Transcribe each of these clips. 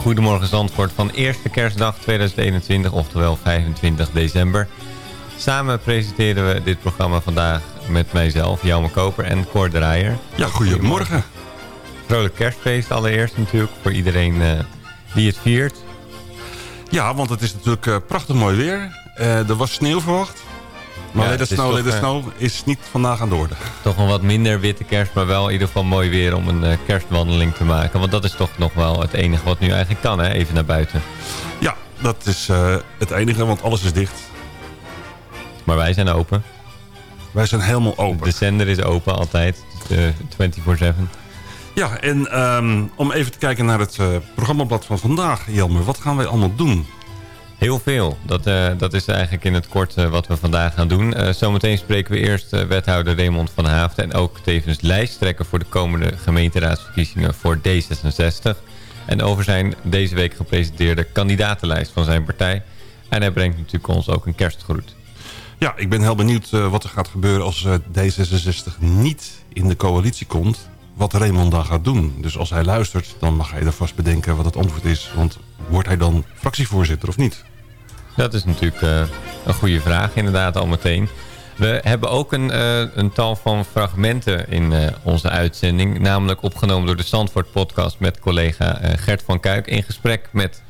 Goedemorgen Zandvoort van eerste kerstdag 2021, oftewel 25 december. Samen presenteren we dit programma vandaag met mijzelf, Jelme Koper en Cor Draaier. Ja, goedemorgen. Vrolijk kerstfeest allereerst natuurlijk voor iedereen uh, die het viert. Ja, want het is natuurlijk uh, prachtig mooi weer. Uh, er was sneeuw verwacht. Maar ja, de snow, toch, de snow is niet vandaag aan de orde. Toch een wat minder witte kerst, maar wel in ieder geval mooi weer om een uh, kerstwandeling te maken. Want dat is toch nog wel het enige wat nu eigenlijk kan, hè? even naar buiten. Ja, dat is uh, het enige, want alles is dicht. Maar wij zijn open. Wij zijn helemaal open. De zender is open altijd, uh, 24-7. Ja, en um, om even te kijken naar het programmablad van vandaag, Jelmer. Wat gaan wij allemaal doen? Heel veel. Dat, uh, dat is eigenlijk in het kort uh, wat we vandaag gaan doen. Uh, zometeen spreken we eerst wethouder Raymond van Haafden... en ook tevens lijsttrekker voor de komende gemeenteraadsverkiezingen voor D66. En over zijn deze week gepresenteerde kandidatenlijst van zijn partij. En hij brengt natuurlijk ons ook een kerstgroet. Ja, ik ben heel benieuwd wat er gaat gebeuren als D66 niet in de coalitie komt wat Raymond dan gaat doen. Dus als hij luistert, dan mag hij er vast bedenken wat het antwoord is. Want wordt hij dan fractievoorzitter of niet? Dat is natuurlijk uh, een goede vraag inderdaad al meteen. We hebben ook een, uh, een tal van fragmenten in uh, onze uitzending. Namelijk opgenomen door de Zandvoort podcast met collega Gert van Kuik. In gesprek met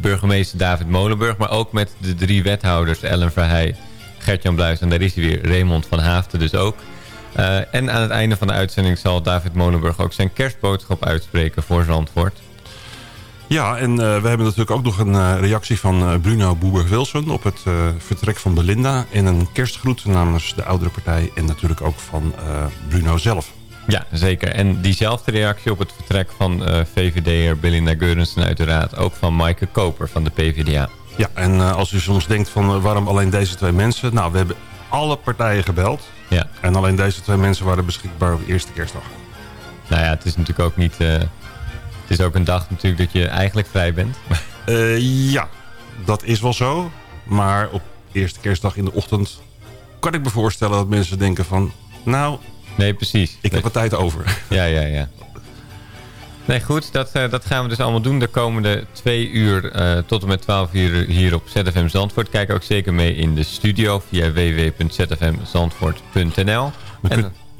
burgemeester David Molenburg. Maar ook met de drie wethouders Ellen Verheij, Gert-Jan Bluis en daar is hij weer Raymond van Haafden dus ook. en aan het einde van de uitzending zal David Molenburg ook zijn kerstboodschap uitspreken voor Zandvoort. Ja, en uh, we hebben natuurlijk ook nog een uh, reactie van uh, Bruno Boeber-Wilson... op het vertrek van Belinda. En een kerstgroet namens de oudere partij... en natuurlijk ook van Bruno zelf. Ja, zeker. En diezelfde reactie op het vertrek van VVD'er Belinda Geurensen uiteraard... ook van Maaike Koper van de PvdA. Ja, en als u soms denkt van waarom alleen deze twee mensen... nou, we hebben alle partijen gebeld. Ja. En alleen deze twee mensen waren beschikbaar op de eerste kerstdag. Nou ja, het is natuurlijk ook niet is ook een dag natuurlijk dat je eigenlijk vrij bent. Uh, ja, dat is wel zo. Maar op eerste kerstdag in de ochtend kan ik me voorstellen dat mensen denken van... Nou, nee, precies. ik heb wat tijd over. Ja, ja, ja. Nee, goed, dat, uh, dat gaan we dus allemaal doen de komende twee uur uh, tot en met 12 uur hier op ZFM Zandvoort. Kijk ook zeker mee in de studio via www.zfmzandvoort.nl.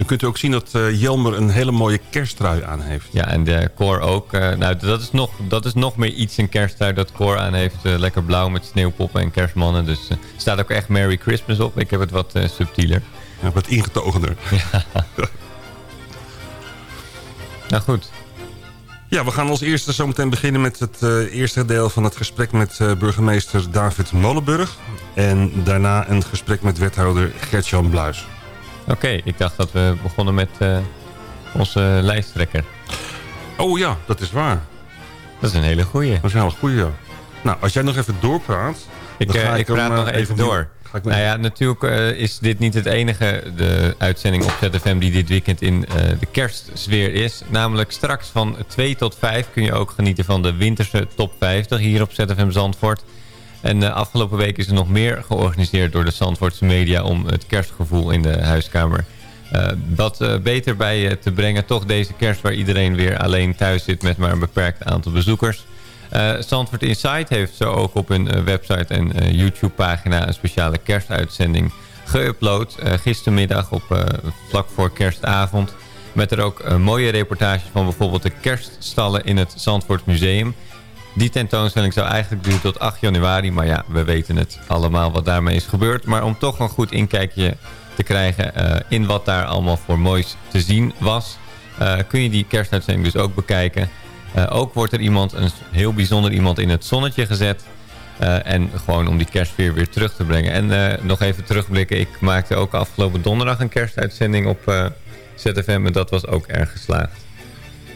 Dan kunt u ook zien dat uh, Jelmer een hele mooie kersttrui aan heeft. Ja, en de Cor ook. Uh, nou, dat is, nog, dat is nog meer iets een kersttrui dat Cor aan heeft. Uh, lekker blauw met sneeuwpoppen en kerstmannen. Dus er staat ook echt Merry Christmas op. Ik heb het wat subtieler. Ja, wat ingetogener. Ja. nou goed. Ja, we gaan als eerste zometeen beginnen met het eerste deel van het gesprek met burgemeester David Molenburg. En daarna een gesprek met wethouder Gertjan Bluis. Oké, ik dacht dat we begonnen met uh, onze lijsttrekker. Oh ja, dat is waar. Dat is een hele goeie. Dat is een hele goeie, Nou, als jij nog even doorpraat... Ik, uh, ik, ik praat nog even door. Nou ja, natuurlijk uh, is dit niet het enige de uitzending op ZFM die dit weekend in de kerstsfeer is. Namelijk straks van 2 tot 5 kun je ook genieten van de winterse top 50 hier op ZFM Zandvoort. En de afgelopen week is er nog meer georganiseerd door de Zandvoortse media... om het kerstgevoel in de huiskamer uh, wat uh, beter bij te brengen. Toch deze kerst waar iedereen weer alleen thuis zit met maar een beperkt aantal bezoekers. Zandvoort Insight heeft zo ook op hun website en YouTube-pagina... een speciale kerstuitzending geüpload. gistermiddag op vlak voor kerstavond. Met er ook mooie reportages van bijvoorbeeld de kerststallen in het Zandvoort Museum... Die tentoonstelling zou eigenlijk duren tot 8 januari. Maar ja, we weten het allemaal wat daarmee is gebeurd. Maar om toch een goed inkijkje te krijgen uh, in wat daar allemaal voor moois te zien was... Uh, kun je die kerstuitzending dus ook bekijken. Uh, ook wordt er iemand, een heel bijzonder iemand in het zonnetje gezet... en gewoon om die kerstsfeer weer terug te brengen. En nog even terugblikken. Ik maakte ook afgelopen donderdag een kerstuitzending op ZFM. En dat was ook erg geslaagd.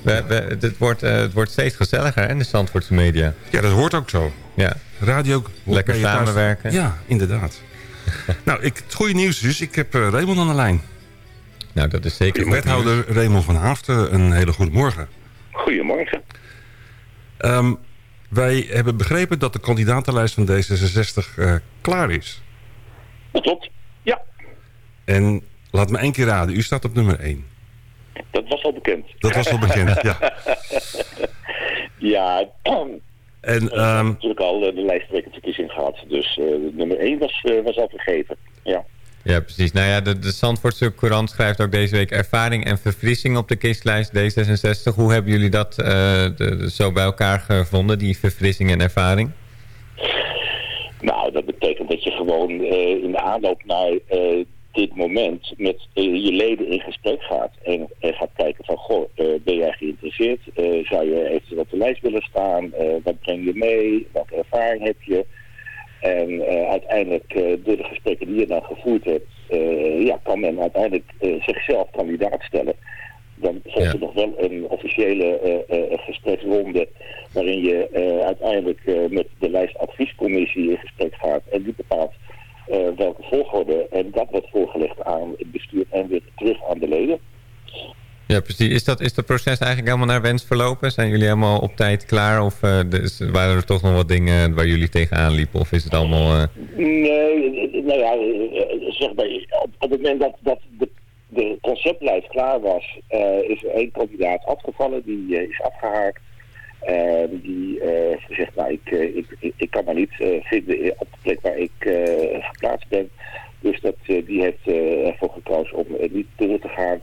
We, we, het, wordt, uh, het wordt steeds gezelliger in de Zandvoortse media. Ja, dat hoort ook zo. Ja. Radio. Lekker samenwerken. Ja, inderdaad. nou, ik, het goede nieuws is, ik heb uh, Raymond aan de lijn. Nou, dat is zeker Wethouder Raymond van Haften, een hele goede morgen. Goedemorgen. Um, wij hebben begrepen dat de kandidatenlijst van D66 uh, klaar is. Dat klopt, ja. En laat me één keer raden, u staat op nummer 1. Dat was al bekend. Dat was al bekend, ja. Ja, en, um, natuurlijk al de lijsttrekkersverkiezing gehad. Dus nummer 1 was, was al vergeten. Ja. Ja, precies. Nou ja, de, de Zandvoortse Courant schrijft ook deze week ervaring en verfrissing op de kistlijst D66. Hoe hebben jullie dat de, zo bij elkaar gevonden, die verfrissing en ervaring? Nou, dat betekent dat je gewoon in de aanloop naar dit moment met uh, je leden in gesprek gaat en, gaat kijken van, goh, uh, ben jij geïnteresseerd? Uh, zou je eventueel op de lijst willen staan? wat breng je mee? Welke ervaring heb je? En uiteindelijk, door de gesprekken die je dan gevoerd hebt, ja, kan men uiteindelijk zichzelf kandidaat stellen. Dan volgt er nog wel een officiële gespreksronde waarin je uiteindelijk met de lijstadviescommissie in gesprek gaat en die bepaalt uh, welke volgorde. En dat wordt voorgelegd aan het bestuur en weer terug aan de leden. Ja, precies. Is dat, is dat proces eigenlijk helemaal naar wens verlopen? Zijn jullie helemaal op tijd klaar? Of uh, dus, waren er toch nog wat dingen waar jullie tegenaan liepen? Of is het allemaal... Uh... Nee, nou ja, zeg maar, op, op het moment dat, dat de, de conceptlijst klaar was, is er één kandidaat afgevallen. Die is afgehaakt. Ehm, die heeft gezegd, nou, ik, eh, ik, ik, ik, kan maar niet uh, vinden op de plek waar ik geplaatst ben. Dus dat, die heeft ervoor gekozen om niet door te gaan.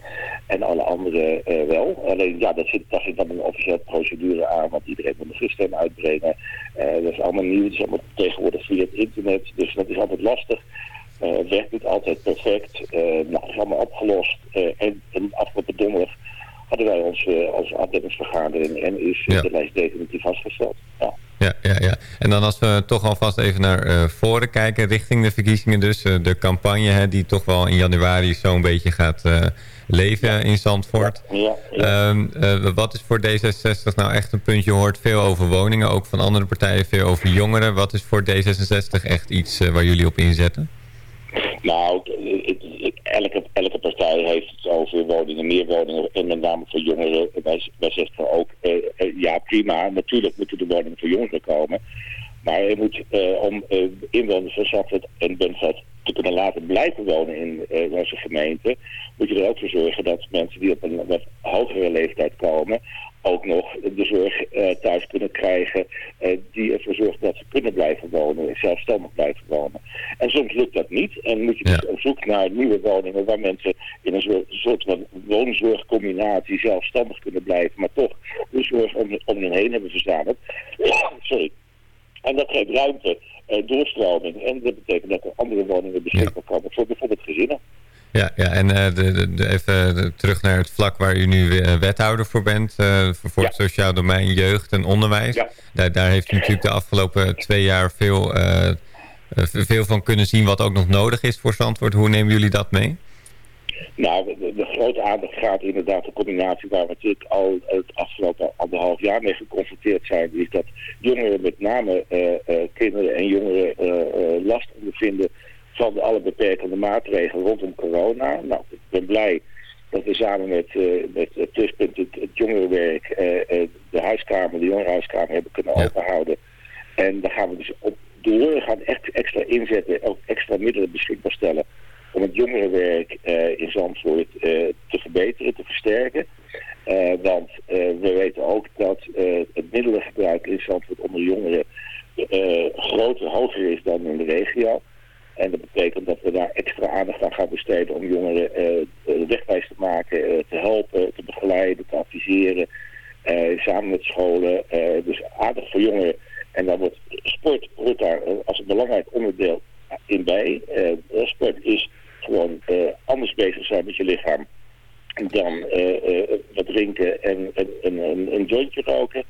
En alle anderen wel. Alleen ja, dat zit, daar zit dan een officiële procedure aan. Want iedereen moet een gestem uitbrengen. dat is allemaal nieuw. Dat is allemaal tegenwoordig via het internet. Dus dat is altijd lastig. het werkt niet altijd perfect. nou, dat is allemaal opgelost. en, en afgelopen donderdag hadden wij onze, onze afdelingsvergadering en is de lijst definitief vastgesteld. Ja. Ja, ja, ja. En dan als we toch alvast even naar uh, voren kijken, richting de verkiezingen dus. Uh, de campagne hè, die toch wel in januari zo'n beetje gaat uh, leven in Zandvoort. Ja, ja, um, wat is voor D66 nou echt een puntje? Je hoort veel over woningen, ook van andere partijen veel over jongeren. Wat is voor D66 echt iets waar jullie op inzetten? Nou, elke, elke partij heeft het over woningen, meer woningen en met name voor jongeren. Wij, zeggen ook, eh, eh, ja prima, natuurlijk moeten de woningen voor jongeren komen. Maar je moet, eh, om inwoners van Zandvoort en Bentveld te kunnen laten blijven wonen in onze gemeente, moet je er ook voor zorgen dat mensen die op een wat hogere leeftijd komen, ook nog de zorg thuis kunnen krijgen die ervoor zorgt dat ze kunnen blijven wonen, zelfstandig blijven wonen. En soms lukt dat niet en moet je dus op zoek naar nieuwe woningen waar mensen in een soort, van woonzorgcombinatie zelfstandig kunnen blijven, maar toch de zorg om, om hen heen hebben verzameld. Sorry. En dat geeft ruimte, uh, doorstroming. En dat betekent dat er andere woningen beschikbaar komen voor bijvoorbeeld gezinnen. Ja, ja en uh, de, de, even terug naar het vlak waar u nu uh, wethouder voor bent. voor het sociaal domein, jeugd en onderwijs. Ja. Daar, daar heeft u natuurlijk de afgelopen twee jaar veel, veel van kunnen zien wat ook nog nodig is voor Zandvoort. Hoe nemen jullie dat mee? Nou, de, grote aandacht gaat inderdaad de combinatie waar we natuurlijk al het afgelopen anderhalf jaar mee geconfronteerd zijn. Is dat jongeren, met name uh, uh, kinderen en jongeren, uh, last ondervinden van alle beperkende maatregelen rondom corona. Nou, ik ben blij dat we samen met, met het Pluspunt, het, het jongerenwerk, de huiskamer, de jongerenhuiskamer hebben kunnen openhouden. En daar gaan we dus op door. Gaan echt extra inzetten, ook extra middelen beschikbaar stellen om het jongerenwerk uh, in Zandvoort uh, te verbeteren, te versterken. Uh, want we weten ook dat het middelengebruik in Zandvoort onder jongeren groter, hoger is dan in de regio. En dat betekent dat we daar extra aandacht aan gaan besteden om jongeren wegwijs te maken, te helpen, te begeleiden, te adviseren. samen met scholen. dus aandacht voor jongeren. En dan wordt sport daar als een belangrijk onderdeel in bij. sport is gewoon anders bezig zijn met je lichaam dan wat drinken en, een jointje roken.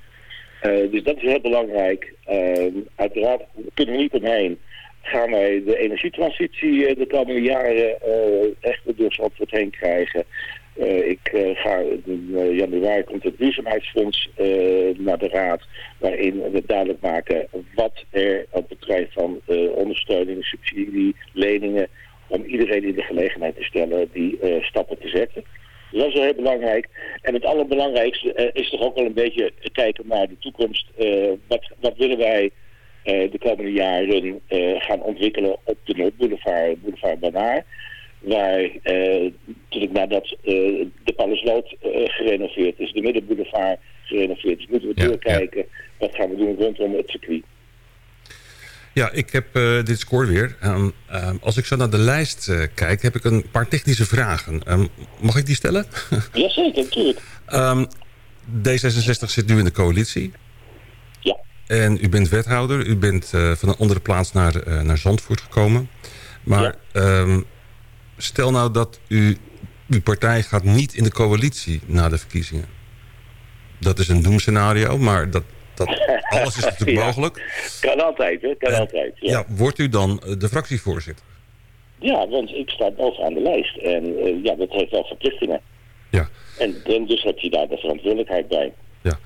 dus dat is heel belangrijk. Ehm, uiteraard kunnen we niet omheen. Gaan wij de energietransitie de komende jaren echt door Zandvoort heen krijgen. ik ga in januari komt het duurzaamheidsfonds naar de raad, waarin we duidelijk maken wat er op betreft van ondersteuning, subsidie, leningen om iedereen in de gelegenheid te stellen die stappen te zetten. Dus dat is heel belangrijk. En het allerbelangrijkste is toch ook wel een beetje kijken naar de toekomst. Wat, wat willen wij de komende jaren gaan ontwikkelen op de Noordboulevard, Boulevard Banaar. Waar natuurlijk nadat de Palisloot gerenoveerd is, de Middenboulevard gerenoveerd is. Moeten we doorkijken, wat gaan we doen rondom het circuit. Ja, ik heb uh, dit score weer. Um, als ik zo naar de lijst uh, kijk, heb ik een paar technische vragen. Um, mag ik die stellen? Jazeker, natuurlijk. D66 zit nu in de coalitie. En u bent wethouder. U bent uh, van een andere plaats naar, naar Zandvoort gekomen. Maar ja. stel nou dat u, uw partij gaat niet in de coalitie na de verkiezingen. Dat is een doemscenario, maar dat dat, alles is natuurlijk ja. mogelijk. Kan altijd, hè? Kan altijd. Ja. ja. wordt u dan eh, de fractievoorzitter? Ja, want ik sta bovenaan de lijst. En uh, ja, dat heeft wel verplichtingen. Ja. En, en dus heb je daar de verantwoordelijkheid bij. Ja.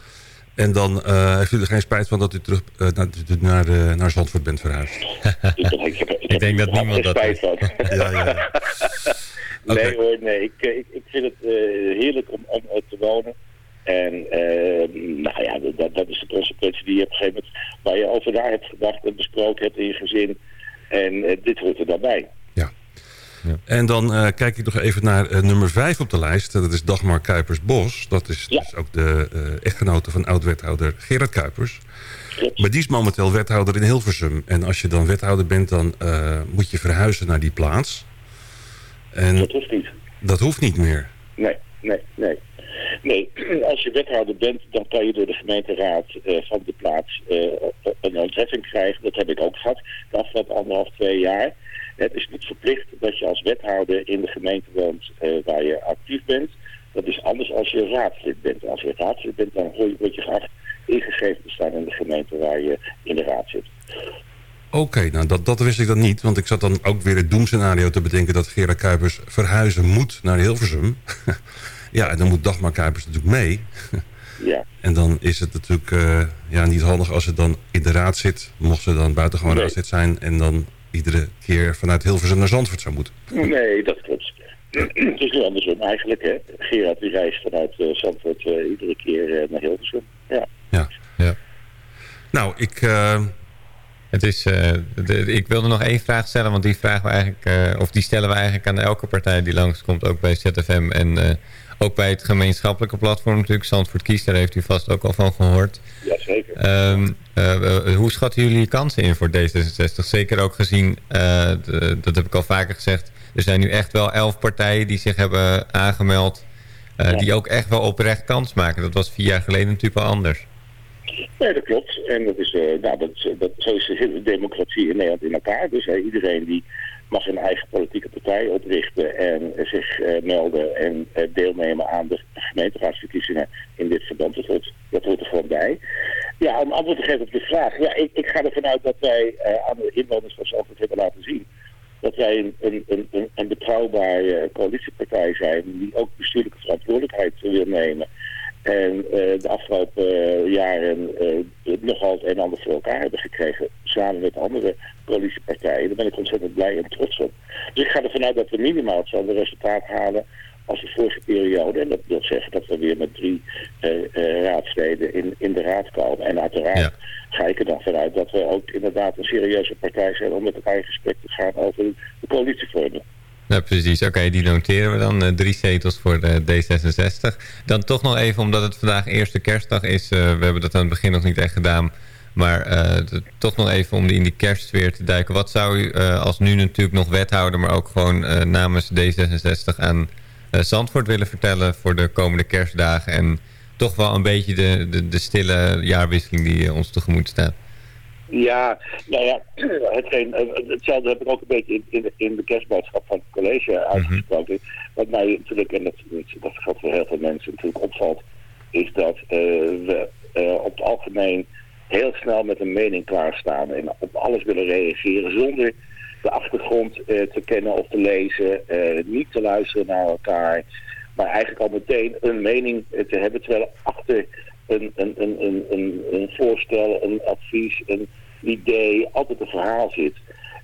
En dan uh, heeft u er geen spijt van dat u terug uh, naar, naar, uh, naar Zandvoort bent verhuisd? ik, denk dat niemand dat spijt van. ja, ja, ja. Okay. Nee hoor, nee. Ik, ik, ik vind het heerlijk om, om te wonen. En uh, nou ja, dat, dat, is de consequentie die je op een gegeven moment, waar je over daar hebt gedacht en besproken hebt in je gezin. En uh, dit hoort er dan bij. Ja. En dan uh, kijk ik nog even naar nummer 5 op de lijst. Dat is Dagmar Kuipers-Bos. Dat is ja. dus ook de echtgenote van oud-wethouder Gerard Kuipers. Klopt. Maar die is momenteel wethouder in Hilversum. En als je dan wethouder bent, dan moet je verhuizen naar die plaats. En dat hoeft niet. Dat hoeft niet meer. Nee, nee, nee. Nee, als je wethouder bent, dan kan je door de gemeenteraad uh, van de plaats uh, een ontheffing krijgen. Dat heb ik ook gehad de afgelopen anderhalf, twee jaar. Het is niet verplicht dat je als wethouder in de gemeente woont uh, waar je actief bent. Dat is anders als je raadslid bent. Als je raadslid bent, dan word je geacht ingeschreven te staan in de gemeente waar je in de raad zit. Oké, nou dat, dat wist ik dan niet. Want ik zat dan ook weer het doemscenario te bedenken... dat Gerard Kuipers verhuizen moet naar Hilversum. Ja, en dan moet Dagmar Kuipers natuurlijk mee. Ja. En dan is het natuurlijk uh, ja, niet handig als ze dan in de raad zit. Mocht ze dan buitengewoon nee. raadslid zijn. En dan iedere keer vanuit Hilversum naar Zandvoort zou moeten. Nee, dat klopt. het is nu andersom eigenlijk. Hè. Gerard die reist vanuit uh, Zandvoort uh, iedere keer naar Hilversum. Ja. ja. ja. Nou, ik... Het is, de, ik wilde nog één vraag stellen, want die vragen we eigenlijk, of die stellen we eigenlijk aan elke partij die langskomt, ook bij ZFM en ook bij het gemeenschappelijke platform natuurlijk. Zandvoort Kies, daar heeft u vast ook al van gehoord. Jazeker. Um, uh, hoe schatten jullie je kansen in voor D66? Zeker ook gezien, de, dat heb ik al vaker gezegd... er zijn nu echt wel elf partijen die zich hebben aangemeld... Ja. die ook echt wel oprecht kans maken. Dat was vier jaar geleden natuurlijk wel anders. Nee, dat klopt. En dat is, nou, dat, dat, zo is de democratie in Nederland in elkaar. Dus iedereen die mag een eigen politieke partij oprichten en zich uh, melden en uh, deelnemen aan de gemeenteraadsverkiezingen in dit verband. Dat hoort, dat hoort er gewoon bij. Ja, om antwoord te geven op de vraag. Ja, ik, ik ga ervan uit dat wij uh, aan de inwoners van Zandvoort hebben laten zien dat wij een, een, een, een betrouwbare coalitiepartij zijn die ook bestuurlijke verantwoordelijkheid wil nemen. En uh, de afgelopen uh, jaren nogal het een en ander voor elkaar hebben gekregen. Samen met andere coalitiepartijen. Daar ben ik ontzettend blij en trots op. Dus ik ga ervan uit dat we minimaal hetzelfde resultaat halen als de vorige periode. En dat wil zeggen dat we weer met drie raadsleden in, in de raad komen. En uiteraard ja. ga ik er dan vanuit dat we ook inderdaad een serieuze partij zijn om met elkaar in gesprek te gaan over de coalitievorming. Ja, precies. Oké, die noteren we dan. Uh, drie zetels voor de D66. Dan toch nog even, omdat het vandaag eerste kerstdag is. Uh, we hebben dat aan het begin nog niet echt gedaan. Maar toch nog even om in die kerstsfeer te duiken. Wat zou u als nu natuurlijk nog wethouder... maar ook gewoon namens D66 aan Zandvoort willen vertellen... voor de komende kerstdagen... en toch wel een beetje de, de, de stille jaarwisseling die ons tegemoet staat? Ja, nou ja, hetgeen, hetzelfde heb ik ook een beetje in, in, in de kerstboodschap van het college uitgesproken. Mm -hmm. Wat mij natuurlijk, en dat, dat geldt voor heel veel mensen natuurlijk opvalt, is dat uh, we uh, op het algemeen heel snel met een mening klaarstaan en op alles willen reageren zonder de achtergrond uh, te kennen of te lezen, niet te luisteren naar elkaar, maar eigenlijk al meteen een mening te hebben, terwijl achter een, een, een, een, een voorstel, een advies, een idee, altijd een verhaal zit.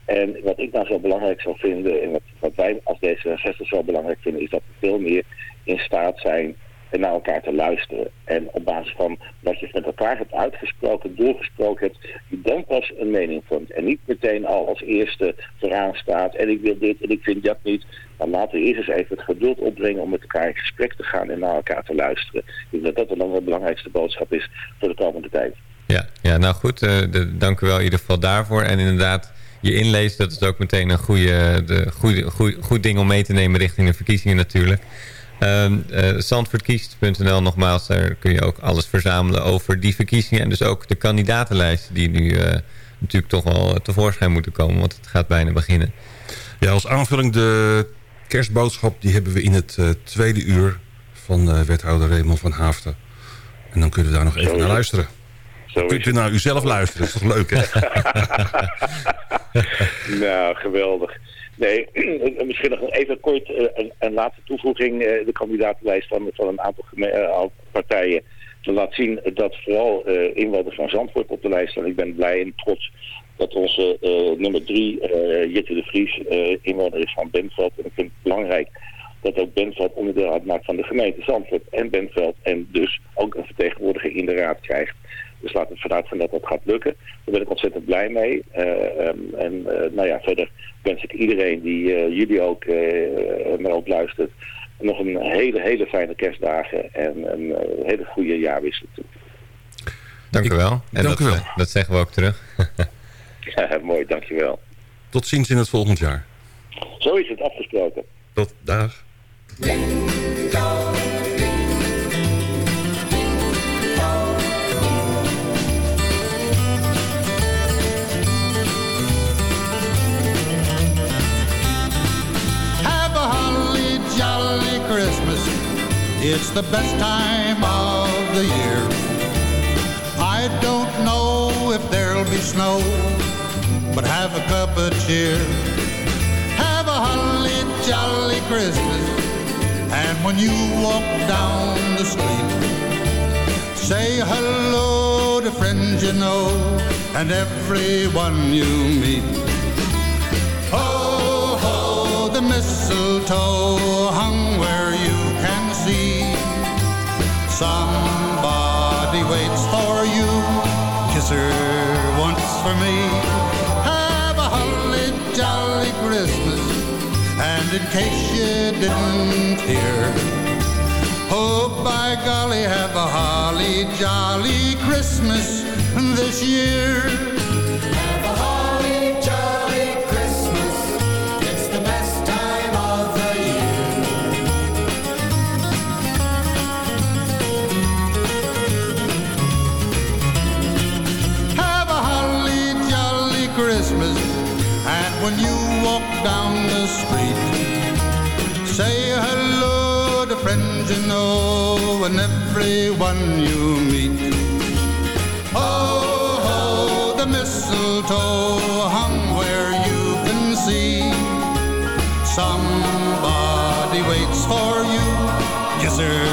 En wat ik nou zo belangrijk zou vinden, en wat, wat wij als D66 zo belangrijk vinden, is dat we veel meer in staat zijn en naar elkaar te luisteren. En op basis van wat je met elkaar hebt uitgesproken, doorgesproken hebt, je dan pas een mening vormt. En niet meteen al als eerste vooraan staat en ik wil dit en ik vind dat niet. Maar laten we eerst eens even het geduld opbrengen om met elkaar in gesprek te gaan en naar elkaar te luisteren. Ik denk dat dat dan de belangrijkste boodschap is voor de komende tijd. Ja, ja nou goed, uh, de, dank u wel in ieder geval daarvoor. En inderdaad, je inleest, dat is ook meteen een goede, de, goede, goede, goed ding om mee te nemen richting de verkiezingen natuurlijk. Um, uh, Zandvoortkiest.nl nogmaals, daar kun je ook alles verzamelen over die verkiezingen. En dus ook de kandidatenlijsten die nu uh, natuurlijk toch wel tevoorschijn moeten komen. Want het gaat bijna beginnen. Ja, als aanvulling de kerstboodschap die hebben we in het uh, tweede uur van wethouder Raymond van Haafden. En dan kunnen we daar nog even naar luisteren. Zo kunt u naar uzelf luisteren, dat is toch leuk hè? nou, geweldig. Nee, misschien nog even kort uh, een, een, laatste toevoeging. Uh, de kandidatenlijst van, van een aantal uh, partijen laat zien dat vooral inwoners van Zandvoort op de lijst staan. Ik ben blij en trots dat onze nummer drie, Jitte de Vries, inwoner is van Bentveld. En ik vind het belangrijk dat ook Bentveld onderdeel uitmaakt van de gemeente Zandvoort en Bentveld. En dus ook een vertegenwoordiger in de raad krijgt. Dus laten we vanuit gaan dat dat gaat lukken. Daar ben ik ontzettend blij mee. Uh, um, en uh, nou ja, verder wens ik iedereen die uh, jullie ook naar op luistert... nog een hele, hele fijne kerstdagen en een hele goede jaarwisseling toe. Dank u wel. En dank dat, u wel. dat zeggen we ook terug. ja, mooi, dankjewel. Tot ziens in het volgend jaar. Zo is het afgesproken. Tot dag. It's the best time of the year. I don't know if there'll be snow, but have a cup of cheer. Have a holly jolly Christmas, and when you walk down the street, say hello to friends you know and everyone you meet. Ho, ho, the mistletoe hung where you see. Somebody waits for you. Kiss her once for me. Have a holly jolly Christmas. And in case you didn't hear, oh by golly, have a holly jolly Christmas this year. When you walk down the street, say hello to friends you know and everyone you meet. Oh, ho, the mistletoe hung where you can see. Somebody waits for you. Kiss her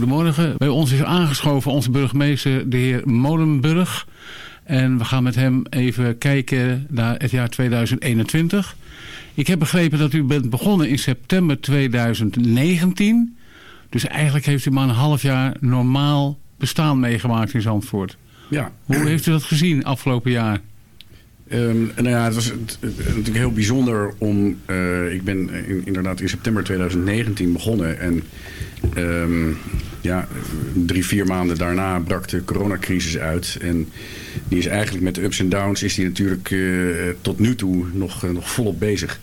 Goedemorgen. Bij ons is aangeschoven onze burgemeester, de heer Molenburg. En we gaan met hem even kijken naar het jaar 2021. Ik heb begrepen dat u bent begonnen in september 2019. Dus eigenlijk heeft u maar een half jaar normaal bestaan meegemaakt in Zandvoort. Ja. Hoe heeft u dat gezien afgelopen jaar? Um, nou ja, het was natuurlijk heel bijzonder om... Uh, ik ben in, inderdaad in september 2019 begonnen. En um, ja, drie, vier maanden daarna brak de coronacrisis uit. En die is eigenlijk met ups en downs... is die natuurlijk uh, tot nu toe nog, uh, nog volop bezig.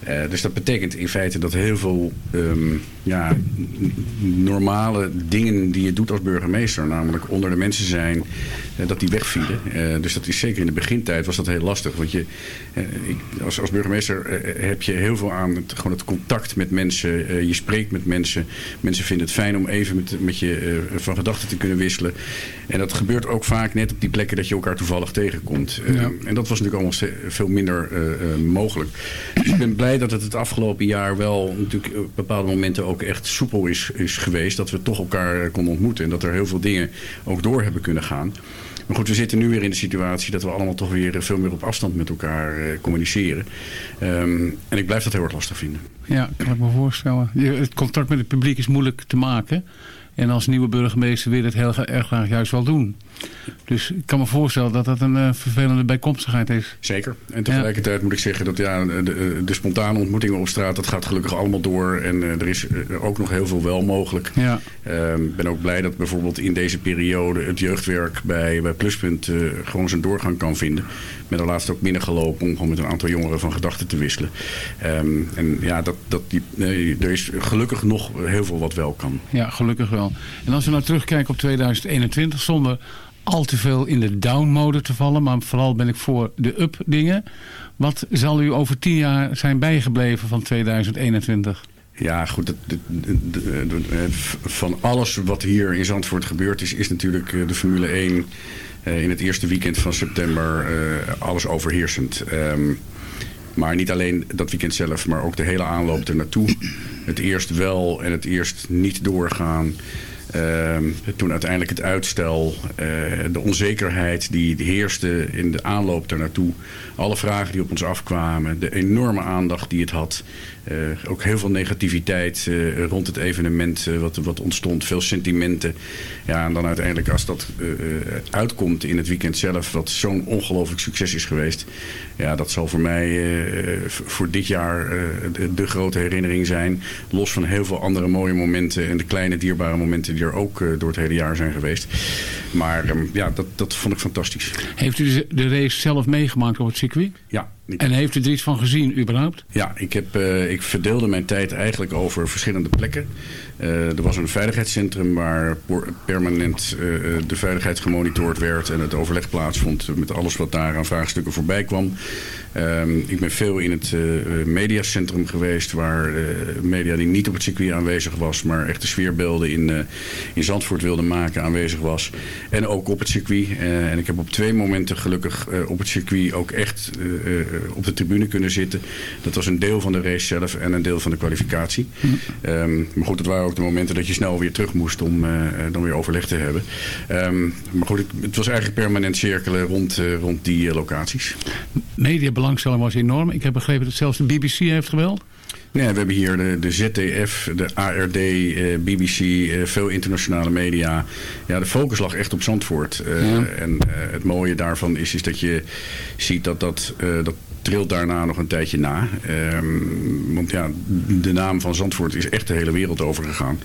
Eh, dus dat betekent in feite dat heel veel ehm, ja, normale dingen die je doet als burgemeester, namelijk onder de mensen zijn, eh, dat die wegvielen. Uh, dus dat is zeker in de begintijd was dat heel lastig. Want je, ik, als, als burgemeester heb je heel veel aan het, gewoon het contact met mensen. je spreekt met mensen. Mensen vinden het fijn om even met, met je van gedachten te kunnen wisselen. En dat gebeurt ook vaak net op die plekken dat je elkaar toevallig tegenkomt. Ja. En dat was natuurlijk allemaal veel minder mogelijk. Dus ik ben blij dat het het afgelopen jaar wel natuurlijk op bepaalde momenten ook echt soepel is, is geweest. Dat we toch elkaar konden ontmoeten. En dat er heel veel dingen ook door hebben kunnen gaan. Maar goed, we zitten nu weer in de situatie dat we allemaal toch weer veel meer op afstand met elkaar communiceren. Um, en ik blijf dat heel erg lastig vinden. Ja, kan ik me voorstellen. Het contact met het publiek is moeilijk te maken. En als nieuwe burgemeester wil het heel erg graag juist wel doen. Dus ik kan me voorstellen dat dat een uh, vervelende bijkomstigheid is. Zeker. En tegelijkertijd moet ik zeggen dat ja, de, de, spontane ontmoetingen op straat... dat gaat gelukkig allemaal door. En uh, er is uh, ook nog heel veel wel mogelijk. Ja. Ik ehm, ben ook blij dat bijvoorbeeld in deze periode... het jeugdwerk bij, bij Pluspunt gewoon zijn doorgang kan vinden. Ik ben er laatst ook binnengelopen om gewoon met een aantal jongeren van gedachten te wisselen. Um, en ja, dat, dat die, nee, er is gelukkig nog heel veel wat wel kan. Ja, gelukkig wel. En als we nou terugkijken op 2021 zonder al te veel in de down-mode te vallen. Maar vooral ben ik voor de up dingen. Wat zal u over tien jaar zijn bijgebleven van 2021? Ja, goed. van alles wat hier in Zandvoort gebeurd is... is natuurlijk eh, de Formule 1 eh, in het eerste weekend van september alles overheersend. Um, maar niet alleen dat weekend zelf, maar ook de hele aanloop er naartoe. Het eerst wel en het eerst niet doorgaan. Ehm, toen uiteindelijk het uitstel, uh, de onzekerheid die heerste in de aanloop daar naartoe. Alle vragen die op ons afkwamen, de enorme aandacht die het had. Uh, ook heel veel negativiteit uh, rond het evenement wat, wat ontstond. Veel sentimenten. Ja, en dan uiteindelijk als dat uitkomt in het weekend zelf... wat zo'n ongelooflijk succes is geweest... ja, dat zal voor mij voor dit jaar de, de, grote herinnering zijn. Los van heel veel andere mooie momenten... en de kleine dierbare momenten die er ook door het hele jaar zijn geweest. Maar um, ja, dat, dat vond ik fantastisch. Heeft u de race zelf meegemaakt op het circuit? Ja, en heeft u er iets van gezien überhaupt? Ja, ik, heb, uh, ik verdeelde mijn tijd eigenlijk over verschillende plekken. Uh, er was een veiligheidscentrum waar permanent uh, de veiligheid gemonitord werd... en het overleg plaatsvond met alles wat daar aan vraagstukken voorbij kwam. Ehm, ik ben veel in het mediacentrum geweest... waar media die niet op het circuit aanwezig was... maar echt de sfeerbeelden in, in Zandvoort wilde maken aanwezig was. En ook op het circuit. en ik heb op twee momenten gelukkig op het circuit ook echt eh, op de tribune kunnen zitten. Dat was een deel van de race zelf en een deel van de kwalificatie. Um, maar goed, het waren ook de momenten dat je snel weer terug moest om uh, dan weer overleg te hebben. Um, maar goed, het was eigenlijk permanent cirkelen rond, uh, rond die locaties. Mediabelangstelling was enorm. Ik heb begrepen dat zelfs de BBC heeft geweld. Nee, we hebben hier de, de ZDF, de ARD, eh, BBC, eh, veel internationale media. Ja, de focus lag echt op Zandvoort. Uh, ja. En het mooie daarvan is, is dat je ziet dat dat, dat trilt daarna nog een tijdje na. Um, want ja, de naam van Zandvoort is echt de hele wereld overgegaan.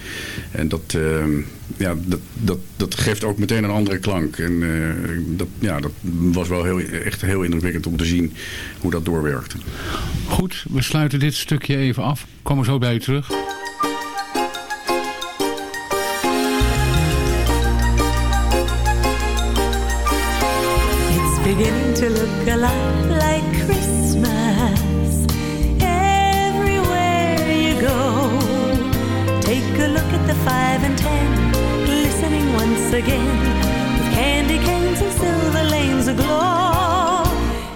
En dat, um, ja, dat, dat, dat geeft ook meteen een andere klank. En uh, dat, ja, dat was wel heel, echt heel indrukwekkend om te zien hoe dat doorwerkte. Goed, we sluiten dit stukje even af. Komen zo bij u terug. It's beginning to look a lot like Christmas Take a look at the five and ten Listening once again With candy canes and silver lanes aglow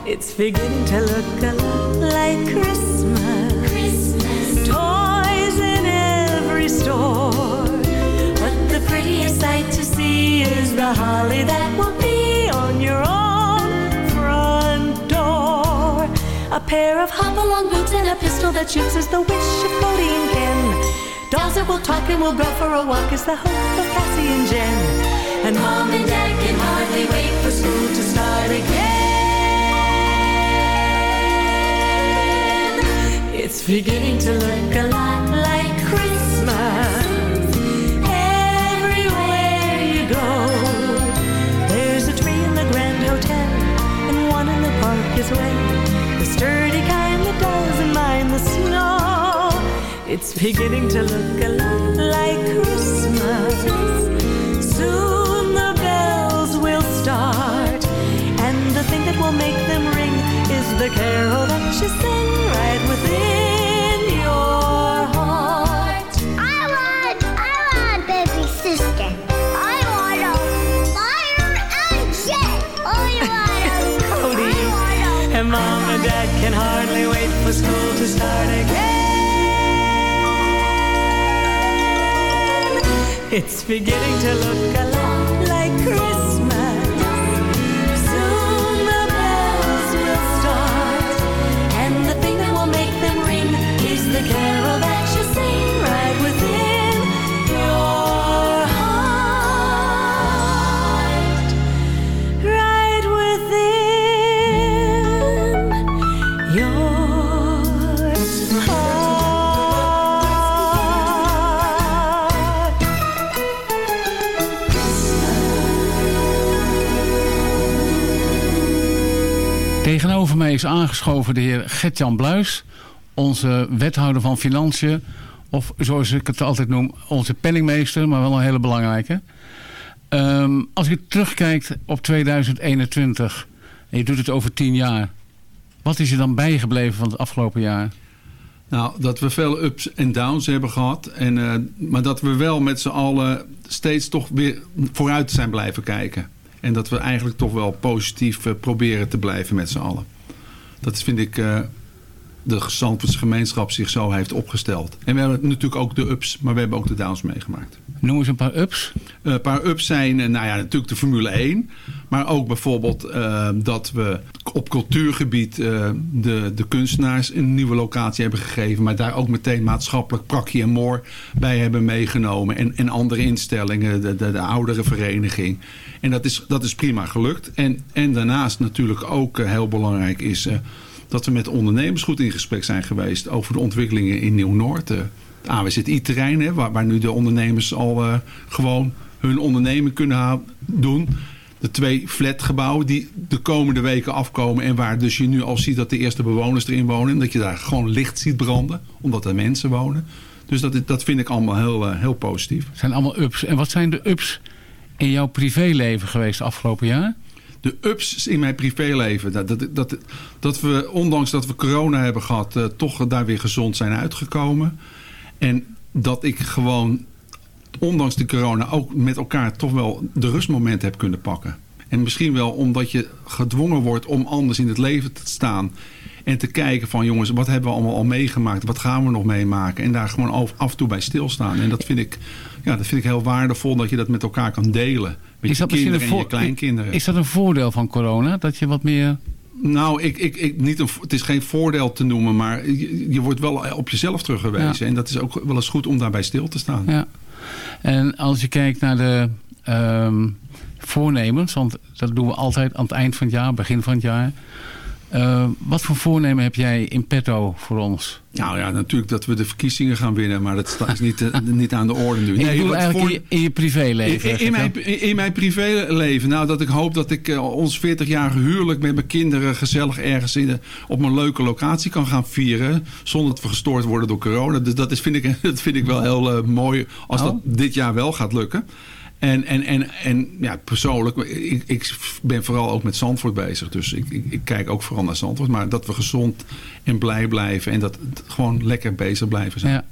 It's beginning to look a lot like Christmas. Christmas. Toys in every store. But the prettiest sight to see Is the holly that will be on your own front door. A pair of hop-along boots and a pistol that shoots Is the wish of Cody and Ken Dolls that will talk and we'll go for a walk Is the hope of Cassie and Jen. And Mom and Dad can hardly wait for school to start again. It's beginning to look a lot like It's beginning to look a lot like Christmas. Soon the bells will start, and the thing that will make them ring is the carol that you sing right within your heart. I want, I want baby sister. I want a fire and jet. Oh, you want a Cody. And mom and dad can hardly wait for school to start again. It's beginning to look a lot like Christmas. Is aangeschoven de heer Gertjan Bluis, onze wethouder van Financiën. Of zoals ik het altijd noem, onze penningmeester, maar wel een hele belangrijke. Ehm, als je terugkijkt op 2021 en je doet het over tien jaar. Wat is je dan bijgebleven van het afgelopen jaar? Nou, dat we veel ups en downs hebben gehad. En, eh, maar dat we wel met z'n allen steeds toch weer vooruit zijn blijven kijken. En dat we eigenlijk toch wel positief eh, proberen te blijven met z'n allen. Dat vind ik eh, de Zandvoortse gemeenschap zich zo heeft opgesteld. En we hebben natuurlijk ook de ups, maar we hebben ook de downs meegemaakt. Noem eens een paar ups. Eh, Een paar ups zijn, eh, nou ja, natuurlijk de Formule 1. Maar ook bijvoorbeeld eh, dat we op cultuurgebied de, de kunstenaars een nieuwe locatie hebben gegeven. Maar daar ook meteen maatschappelijk Prakje en Moor bij hebben meegenomen. En, en andere instellingen, de, de, de oudere vereniging. En dat is, dat is prima gelukt. En, en daarnaast natuurlijk ook heel belangrijk is... dat we met ondernemers goed in gesprek zijn geweest... over de ontwikkelingen in Nieuw-Noord. het AWZI-terrein, waar, waar nu de ondernemers al eh, gewoon hun onderneming kunnen doen. De twee flatgebouwen die de komende weken afkomen... en waar dus je nu al ziet dat de eerste bewoners erin wonen... en dat je daar gewoon licht ziet branden, omdat er mensen wonen. Dus dat, dat vind ik allemaal heel, eh, heel positief. Het zijn allemaal ups. En wat zijn de ups in jouw privéleven geweest afgelopen jaar? De ups in mijn privéleven. Dat, dat, dat, dat we, ondanks dat we corona hebben gehad, eh, toch daar weer gezond zijn uitgekomen. En dat ik gewoon, ondanks de corona, ook met elkaar toch wel de rustmoment heb kunnen pakken. En misschien wel omdat je gedwongen wordt om anders in het leven te staan. En te kijken van jongens, wat hebben we allemaal al meegemaakt? Wat gaan we nog meemaken? En daar gewoon af, af en toe bij stilstaan. En dat vind ik, ja, dat vind ik heel waardevol dat je dat met elkaar kan delen. Met je misschien kinderen en je kleinkinderen. Is dat een voordeel van corona? Dat je wat meer... Nou, ik, ik, ik, niet een, het is geen voordeel te noemen, maar je, je wordt wel op jezelf teruggewezen. En dat is ook wel eens goed om daarbij stil te staan. Ja. En als je kijkt naar de ehm, voornemens, want dat doen we altijd aan het eind van het jaar, begin van het jaar. Eh, wat voor voornemen heb jij in petto voor ons? Nou ja, natuurlijk dat we de verkiezingen gaan winnen, maar dat is niet, eh, niet aan de orde nu. ik bedoel eigenlijk voor- in, je, in je privéleven. In, in, mijn, in, mijn privéleven. Nou, dat ik hoop dat ik eh, ons 40-jarige huwelijk met mijn kinderen gezellig ergens in de, op een leuke locatie kan gaan vieren. Zonder dat we gestoord worden door corona. Dus dat, is, vind, ik, dat vind ik wel heel mooi als Oh. dat dit jaar wel gaat lukken. En, en, en, en ja, persoonlijk, ik, ik ben vooral ook met Zandvoort bezig. Dus ik, ik, ik kijk ook vooral naar Zandvoort. Maar dat we gezond en blij blijven. En dat gewoon lekker bezig blijven zijn. Ja.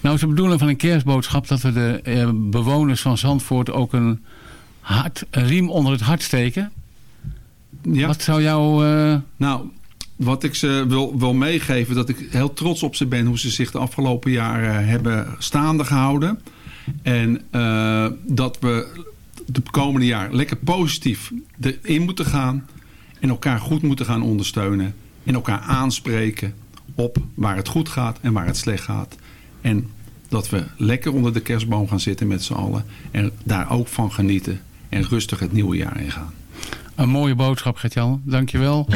Nou is de bedoeling van een kerstboodschap dat we de eh, bewoners van Zandvoort ook een, hart, een riem onder het hart steken. Ja. Wat zou jouw... eh, Nou, wat ik ze wil, wil meegeven, dat ik heel trots op ze ben hoe ze zich de afgelopen jaren hebben staande gehouden. En eh, dat we de komende jaar lekker positief erin moeten gaan. En elkaar goed moeten gaan ondersteunen. En elkaar aanspreken op waar het goed gaat en waar het slecht gaat. En dat we lekker onder de kerstboom gaan zitten met z'n allen. En daar ook van genieten. En rustig het nieuwe jaar in gaan. een mooie boodschap, Gert-Jan. Dankjewel.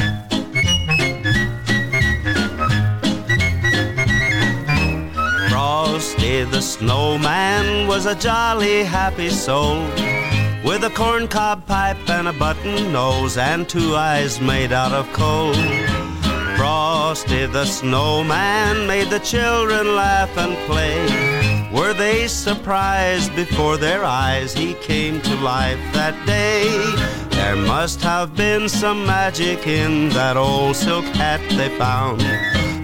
Frosty the snowman was a jolly happy soul with a corncob pipe and a button nose and two eyes made out of coal. Frosty the snowman made the children laugh and play. Were they surprised before their eyes he came to life that day? There must have been some magic in that old silk hat they found.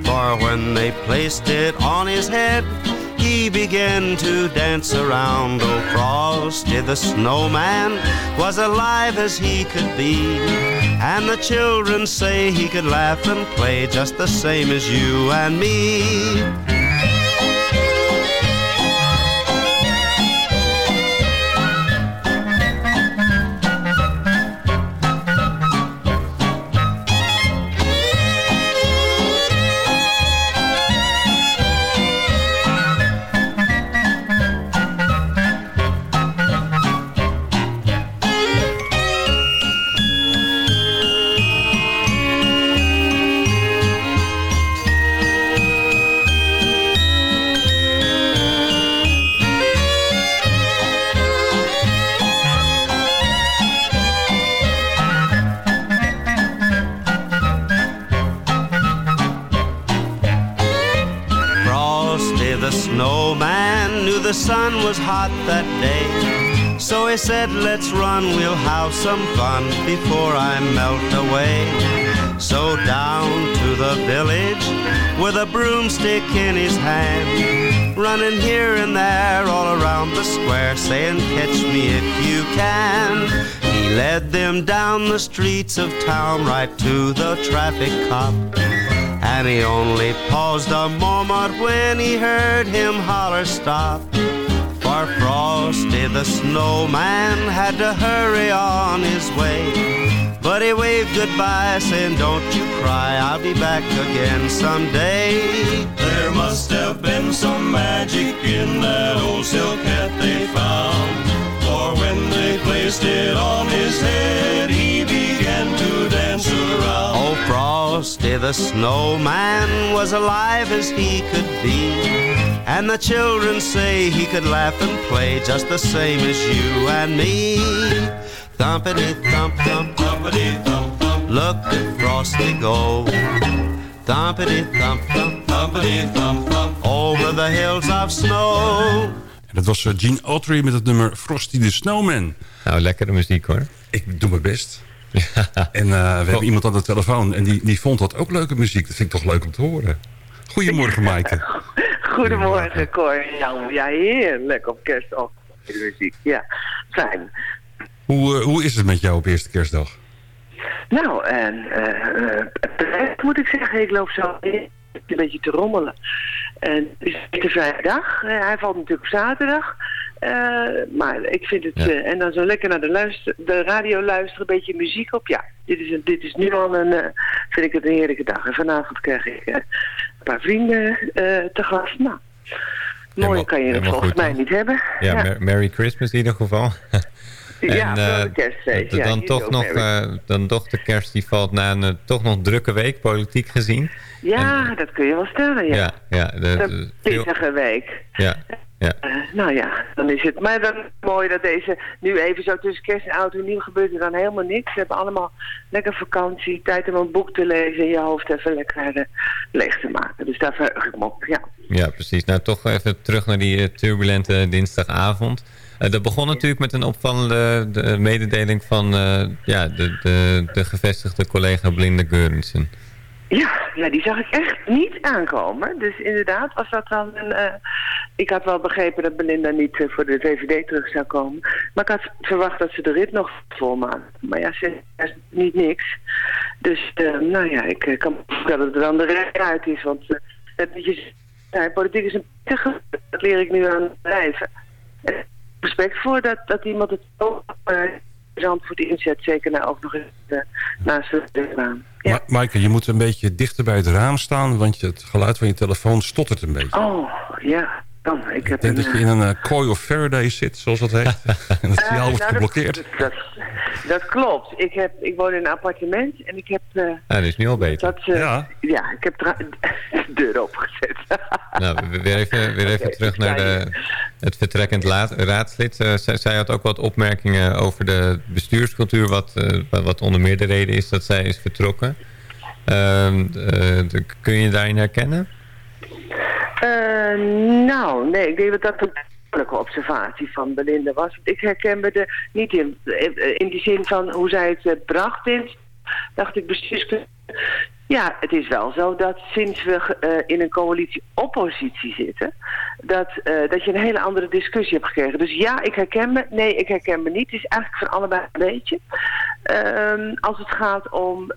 For when they placed it on his head, he began to dance around. Oh, Frosty the snowman was alive as he could be. And the children say he could laugh and play just the same as you and me. The sun was hot that day. So he said, let's run, we'll have some fun before I melt away. So down to the village with a broomstick in his hand. Running here and there all around the square saying, catch me if you can. He led them down the streets of town right to the traffic cop. And he only paused a moment when he heard him holler stop. For Frosty the snowman had to hurry on his way. But he waved goodbye saying, don't you cry, I'll be back again someday. There must have been some magic in that old silk hat they found. For when they placed it on his head, he around. Oh, Frosty the snowman was alive as he could be. And the children say he could laugh and play just the same as you and me. Thumpity thump thump, Thumpity thump thump, look at Frosty go. Thumpity thump thump, thumpity thump thump. over the hills of snow. En dat was eh, Gene Autry met het nummer Frosty the Snowman. Nou, lekkere muziek hoor. Ik doe mijn best. En eh, we hebben iemand aan de telefoon en die, die vond dat ook leuke muziek. Dat vind ik toch leuk om te horen. Goedemorgen, Maaike. Goedemorgen, Cor. Ja, ja, heerlijk op kerstdag. De muziek, ja. Fijn. Hoe, eh, hoe is het met jou op eerste kerstdag? Nou, en eh, eh, prettig moet ik zeggen. Ik loop zo een beetje te rommelen. En het is de vrije dag. Eh, hij valt natuurlijk op zaterdag. Eh, maar ik vind het... Ja. eh, en dan zo lekker naar de, luister, de radio luisteren, een beetje muziek op. Ja, dit is, een, dit is nu al een... eh, vind ik het een heerlijke dag. En vanavond krijg ik een paar vrienden te gast. Nou, mooi kan je het volgens goed, mij niet hebben. Ja, Mer- Merry Christmas in ieder geval. Ja, een kerstfeest. Ja, dan, toch nog, eh, dan toch de kerst die valt na een toch nog drukke week, politiek gezien. Ja, dat kun je wel stellen, ja. Ja, ja, de, de- pittige week. ja, ja. Eh, nou ja, dan is het. Maar dan mooi dat deze nu even zo tussen kerst en oud en nieuw gebeurt er dan helemaal niks. Ze hebben allemaal lekker vakantie, tijd om een boek te lezen en je hoofd even lekker eh, leeg te maken. Dus daar verheug ik me op, ja. Ja, precies. Nou, toch even terug naar die eh, turbulente dinsdagavond. Dat begon natuurlijk met een opvallende de mededeling van ja, de, de, de gevestigde collega Blinde Geurensen. Ja, ja, die zag ik echt niet aankomen. Dus inderdaad was dat dan een... eh, ik had wel begrepen dat Belinda niet eh, voor de VVD terug zou komen. Maar ik had verwacht dat ze de rit nog volmaakt. Maar ja, ze is niet niks. Dus, eh, nou ja, ik kan dat er dan de rij uit is. Want het, politiek is een pittige... Dat leer ik nu aan het bedrijven. Eh, Respect voor dat, dat iemand het zo voor die inzet. Zeker nou ook nog eens eh, naast de baan. Ma Maaike, je moet een beetje dichter bij het raam staan... want je, het geluid van je telefoon stottert een beetje. Oh, ja. Dan, ik heb Ik denk een, dat je in een eh, kooi of Faraday zit, zoals dat heet. en dat eh, signaal wordt nou, geblokkeerd. Dat, dat, dat klopt. Ik, heb, ik woon in een appartement en ik heb... eh, Ah, dat is nu al beter. dat, eh, Ja. ja. ik heb de deur opgezet. Nou, we- weer even, weer even terug naar de, het vertrekkend laat- raadslid. Eh, zij, zij had ook wat opmerkingen over de bestuurscultuur... Wat, eh, wat onder meer de reden is dat zij is vertrokken. Ehm, eh, de- kun je daarin herkennen? Eh, nou, nee, ik denk dat dat een persoonlijke observatie van Belinda was. Ik herken me er niet in, eh, in die zin van hoe zij het eh, bracht in. Dacht ik bestuurskunde. Ja, het is wel zo dat sinds we in een coalitie-oppositie zitten, dat, dat je een hele andere discussie hebt gekregen. Dus ja, ik herken me. Nee, ik herken me niet. Het is eigenlijk van allebei een beetje. Ehm, als het gaat om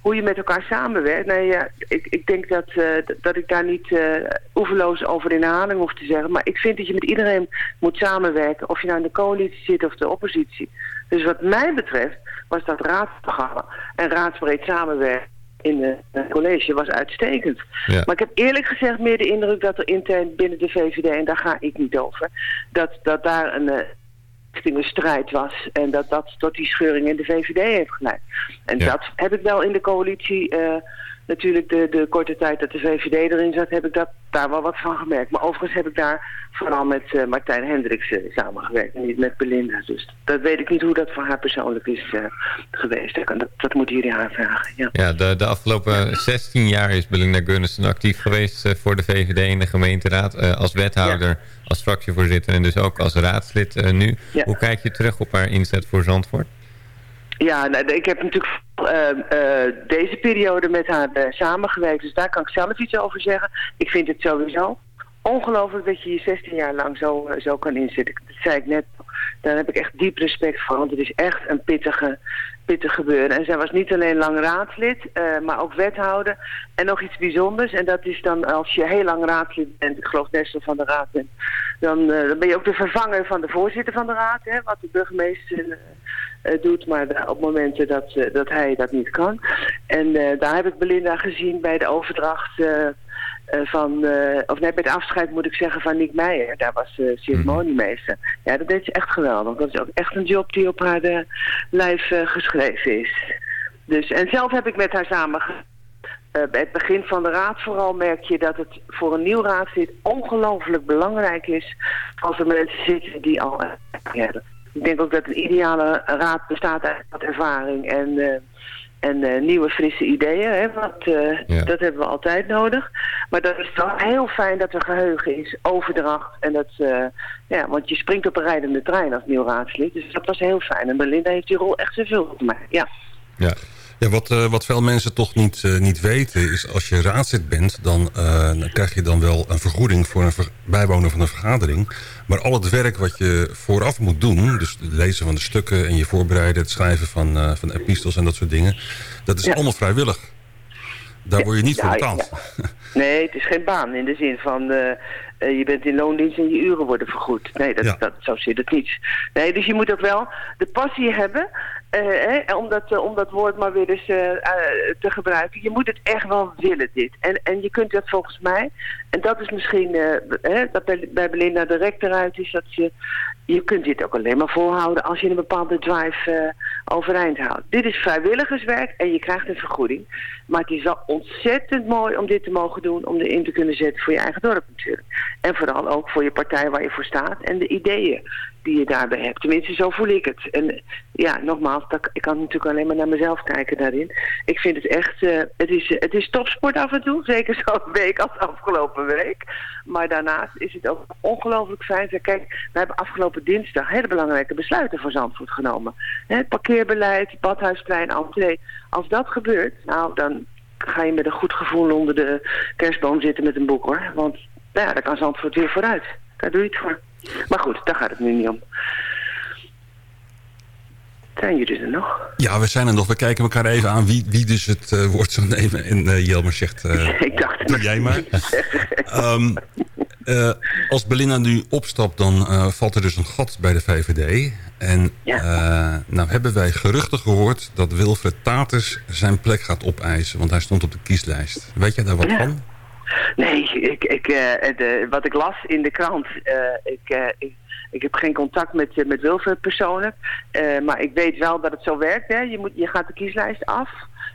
hoe je met elkaar samenwerkt. Nee, ja, ik, ik denk dat, eh, dat ik daar niet eh oeverloos over in herhaling hoef te zeggen. Maar ik vind dat je met iedereen moet samenwerken. Of je nou in de coalitie zit of de oppositie. Dus wat mij betreft was dat raadsprogramma en raadsbreed samenwerken in het college was uitstekend. Ja. Maar ik heb eerlijk gezegd meer de indruk dat er intern binnen de VVD, en daar ga ik niet over, dat, dat daar een, eh, een strijd was en dat dat tot die scheuring in de VVD heeft geleid. En Ja. dat heb ik wel in de coalitie, eh, natuurlijk de, de korte tijd dat de VVD erin zat, heb ik dat, daar wel wat van gemerkt. Maar overigens heb ik daar vooral met eh, Martijn Hendricks eh, samengewerkt en niet met Belinda. Dus dat weet ik niet hoe dat voor haar persoonlijk is eh, geweest. Dat, dat, dat moet jullie haar vragen. Ja. Ja, de, de afgelopen 16 jaar is Belinda Gunnissen actief geweest voor de VVD in de gemeenteraad. als wethouder, als fractievoorzitter en dus ook als raadslid nu. Hoe kijk je terug op haar inzet voor Zandvoort? Ja, nou, ik heb natuurlijk eh, eh, deze periode met haar eh, samengewerkt, dus daar kan ik zelf iets over zeggen. Ik vind het sowieso ongelooflijk dat je je 16 jaar lang zo, eh, zo kan inzetten. Dat zei ik net. Daar heb ik echt diep respect voor, want het is echt een pittige, pittig gebeuren. En zij was niet alleen lang raadslid, maar ook wethouder. En nog iets bijzonders, en dat is dan als je heel lang raadslid bent, ik geloof Nestor van de Raad bent, dan, dan ben je ook de vervanger van de voorzitter van de Raad, hè, wat de burgemeester doet, maar op momenten dat, eh, dat hij dat niet kan. En eh, daar heb ik Belinda gezien bij de overdracht eh, eh, van, eh, of nee, bij het afscheid moet ik zeggen van Nick Meijer. Daar was uh, ceremoniemeester. Ja, dat deed ze echt geweldig. Dat is ook echt een job die op haar lijf eh, geschreven is. Dus, en zelf heb ik met haar samen eh, bij het begin van de raad vooral merk je dat het voor een nieuw raadslid ongelooflijk belangrijk is als er mensen zitten die al hebben. Ik denk ook dat een ideale raad bestaat uit wat ervaring en, eh, en eh, nieuwe frisse ideeën. Hè, want, eh, Ja. Dat hebben we altijd nodig. Maar dat is wel heel fijn dat er geheugen is, overdracht. En dat, ja, want je springt op een rijdende trein als nieuw raadslid. Dus dat was heel fijn. En Belinda heeft die rol echt zoveel gemaakt. Ja. Ja. Ja, wat, eh, wat veel mensen toch niet, eh, niet weten is als je raadslid bent... Dan, eh, dan krijg je dan wel een vergoeding voor een ver- bijwoner van een vergadering. Maar al het werk wat je vooraf moet doen... dus het lezen van de stukken en je voorbereiden... het schrijven van, van epistels en dat soort dingen... dat is Ja. allemaal vrijwillig. Daar word je niet Ja, voor ja, betaald. Nee, het is geen baan in de zin van je bent in loondienst en je uren worden vergoed. Nee, dat, Ja. dat, zo zit het niet. Nee, dus je moet ook wel de passie hebben hè, om, dat, eh, om dat woord maar weer eens eh, eh, te gebruiken. Je moet het echt wel willen, dit. En, en je kunt dat volgens mij, en dat is misschien eh, hè, dat bij, Belinda direct eruit is, dat je, je kunt dit ook alleen maar volhouden als je een bepaalde drive eh, overeind houdt. Dit is vrijwilligerswerk en je krijgt een vergoeding. Maar het is wel ontzettend mooi om dit te mogen doen, om erin te kunnen zetten voor je eigen dorp natuurlijk. En vooral ook voor je partij waar je voor staat en de ideeën die je daarbij hebt. Tenminste, zo voel ik het. En ja, nogmaals, dat, ik kan natuurlijk alleen maar naar mezelf kijken daarin. Ik vind het echt, eh, het, is, het is topsport af en toe. Zeker zo'n week als afgelopen week. Maar daarnaast is het ook ongelooflijk fijn. Kijk, we hebben afgelopen dinsdag hele belangrijke besluiten voor Zandvoort genomen. Parkeerbeleid, Badhuisplein, entree. Als dat gebeurt, nou dan ga je met een goed gevoel onder de kerstboom zitten met een boek hoor. Want nou ja, dan kan Zandvoort weer vooruit. Daar doe je het voor. Maar goed, daar gaat het nu niet om. Zijn jullie er nog? Ja, we zijn er nog. We kijken elkaar even aan wie, wie dus het eh, woord zou nemen. En eh, Jelmer zegt, eh, Ik dacht... doe jij maar. Ehm, eh, als Belinda nu opstapt, dan valt er dus een gat bij de VVD. En nou hebben wij geruchten gehoord dat Wilfred Taters zijn plek gaat opeisen. Want hij stond op de kieslijst. Weet jij daar wat Ja. van? Nee, ik, ik, eh, de, wat ik las in de krant, eh, ik, eh, ik, ik heb geen contact met, met Wilfred persoonlijk. maar ik weet wel dat het zo werkt. Hè. Je, moet, je gaat de kieslijst af.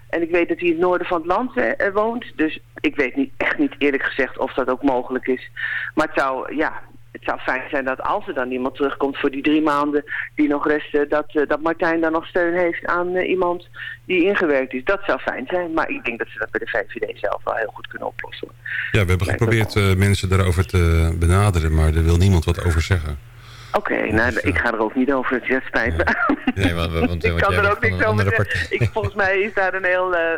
En ik weet dat hij in het noorden van het land woont. Dus ik weet niet, echt niet eerlijk gezegd of dat ook mogelijk is. Maar het zou, ja, het zou fijn zijn dat als er dan iemand terugkomt voor die drie maanden die nog resten, dat, eh, dat Martijn dan nog steun heeft aan eh, iemand die ingewerkt is. Dat zou fijn zijn, maar ik denk dat ze dat bij de VVD zelf wel heel goed kunnen oplossen. Ja, we hebben geprobeerd eh, mensen daarover te benaderen, maar er wil niemand wat over zeggen. Oké, nou, Dus, eh, ik ga er ook niet over. Het is spijt me. Nee, want, want, ik kan er ook niks over zeggen. Ik, volgens mij is daar een heel... eh,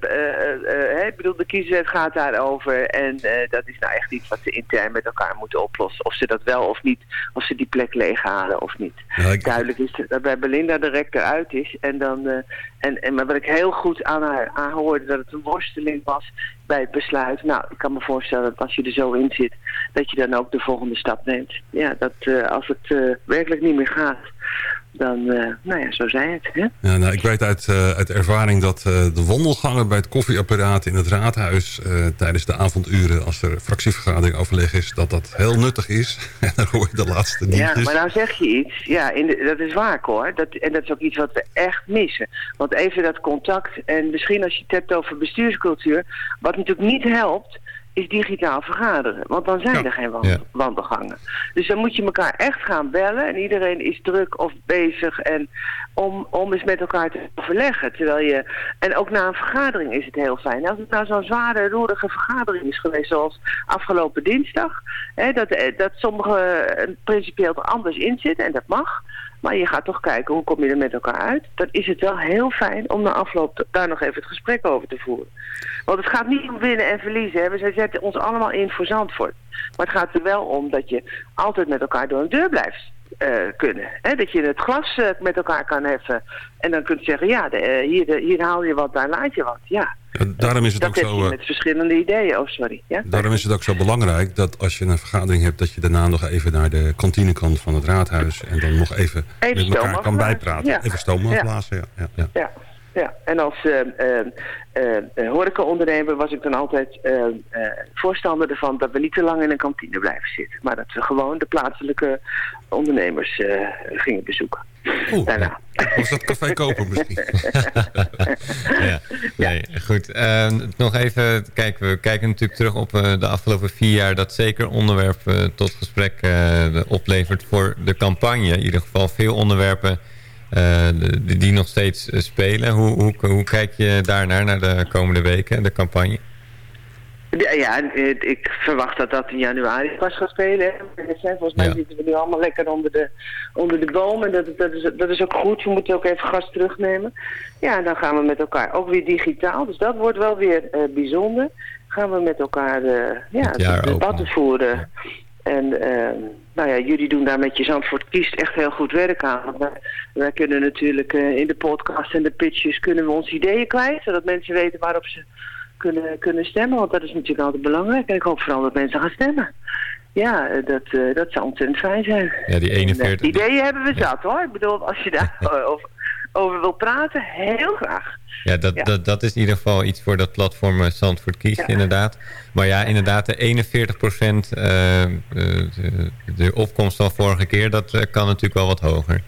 eh, ik bedoel, de kieswet gaat daarover. En dat is nou echt iets wat ze intern met elkaar moeten oplossen. Of ze dat wel of niet, of ze die plek leeghalen of niet. Ik- Duidelijk is dat bij Belinda de rector uit is. En dan, en, en, maar wat ik heel goed aan haar hoorde, dat het een worsteling was bij het besluit. Nou, ik kan me voorstellen dat als je er zo in zit, dat je dan ook de volgende stap neemt. Ja, dat eh, als het eh, werkelijk niet meer gaat, dan, eh, nou ja, zo zei het. Hè? Ja, nou, ik weet uit, eh, uit ervaring dat eh, de wandelgangen bij het koffieapparaat in het raadhuis... tijdens de avonduren, als er fractievergadering overleg is... dat dat heel nuttig is. en dan hoor je de laatste Ja, nieuwtjes. maar nou zeg je iets. Ja, in de, dat is waar hoor. Dat, en dat is ook iets wat we echt missen. Want even dat contact. En misschien als je het hebt over bestuurscultuur. Wat natuurlijk niet helpt. Is digitaal vergaderen. Want dan zijn Ja. er geen Ja. wandelgangen. Dus dan moet je elkaar echt gaan bellen. En iedereen is druk of bezig. En om, om eens met elkaar te overleggen. Terwijl je, en ook na een vergadering is het heel fijn. Als het nou zo'n zware, roerige vergadering is geweest. Zoals afgelopen dinsdag. Hè, dat, eh, dat sommigen eh, principieel er anders in zitten. En dat mag. Maar je gaat toch kijken hoe kom je er met elkaar uit. Dan is het wel heel fijn om na afloop daar nog even het gesprek over te voeren. Want het gaat niet om winnen en verliezen. Hè. We zetten ons allemaal in voor Zandvoort. Maar het gaat er wel om dat je altijd met elkaar door een deur blijft eh, kunnen. Hè. Dat je het glas eh, met elkaar kan heffen. En dan kunt zeggen, ja, de, eh, hier, de, hier haal je wat, daar laat je wat. Ja, daarom is het dat ook zo... met verschillende ideeën. Oh, sorry. Ja? Daarom is het ook zo belangrijk dat als je een vergadering hebt... dat je daarna nog even naar de kantinekant van het raadhuis... en dan nog even, Even met elkaar kan bijpraten. Ja. Even stoom Ja. afblazen, ja. ja, ja. Ja, en als eh eh, eh, horecaondernemer was ik dan altijd voorstander ervan dat we niet te lang in een kantine blijven zitten. Maar dat we gewoon de plaatselijke ondernemers gingen bezoeken. Oeh, Daarna. was dat café kopen misschien? ja, nee, goed. Nog even, kijk, we kijken natuurlijk terug op de afgelopen vier jaar... dat zeker onderwerp eh, tot gesprek oplevert voor de campagne. In ieder geval veel onderwerpen die, die nog steeds eh, spelen. Hoe, hoe, hoe kijk je daarnaar, naar de komende weken, de campagne? Ja, ja, eh, ik verwacht dat dat in januari pas gaat spelen. hè. Volgens mij Ja. zitten we nu allemaal lekker onder de, onder de boom. En dat, dat, is, dat is ook goed. We moeten ook even gas terugnemen. Ja, en dan gaan we met elkaar ook weer digitaal. Dus dat wordt wel weer eh, bijzonder. Gaan we met elkaar eh ja, debatten voeren. En eh, nou ja, jullie doen daar met je Zandvoort Kiest echt heel goed werk aan. Want wij, wij kunnen natuurlijk eh, in de podcast en de pitches kunnen we onze ideeën kwijt. Zodat mensen weten waarop ze kunnen, kunnen stemmen. Want dat is natuurlijk altijd belangrijk. En ik hoop vooral dat mensen gaan stemmen. Ja, eh, dat, eh, dat zou ontzettend fijn zijn. Ja, die En, eh, 41... ideeën hebben we zat hoor. Ik bedoel, als je daar eh, over, wil praten, heel graag. Ja, dat, Ja. Dat, dat is in ieder geval iets voor dat platform eh, Zandvoort kiest, Ja. inderdaad. Maar ja, inderdaad, de 41 procent, de, de opkomst van vorige keer, dat eh, kan natuurlijk wel wat hoger.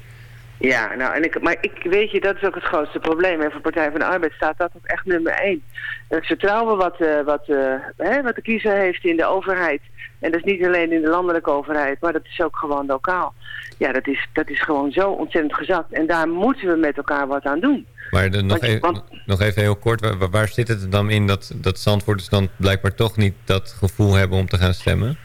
Ja, nou, en ik, maar ik weet je, dat is ook het grootste probleem. En voor Partij van de Arbeid staat dat ook echt nummer één. Het vertrouwen wat, eh, wat, eh, hè, wat de kiezer heeft in de overheid. En dat is niet alleen in de landelijke overheid, maar dat is ook gewoon lokaal. Ja, dat is, dat is gewoon zo ontzettend gezakt. En daar moeten we met elkaar wat aan doen. Maar de, nog, Want even, want- nog even heel kort, waar, waar zit het dan in dat, dat Zandvoorters dan blijkbaar toch niet dat gevoel hebben om te gaan stemmen?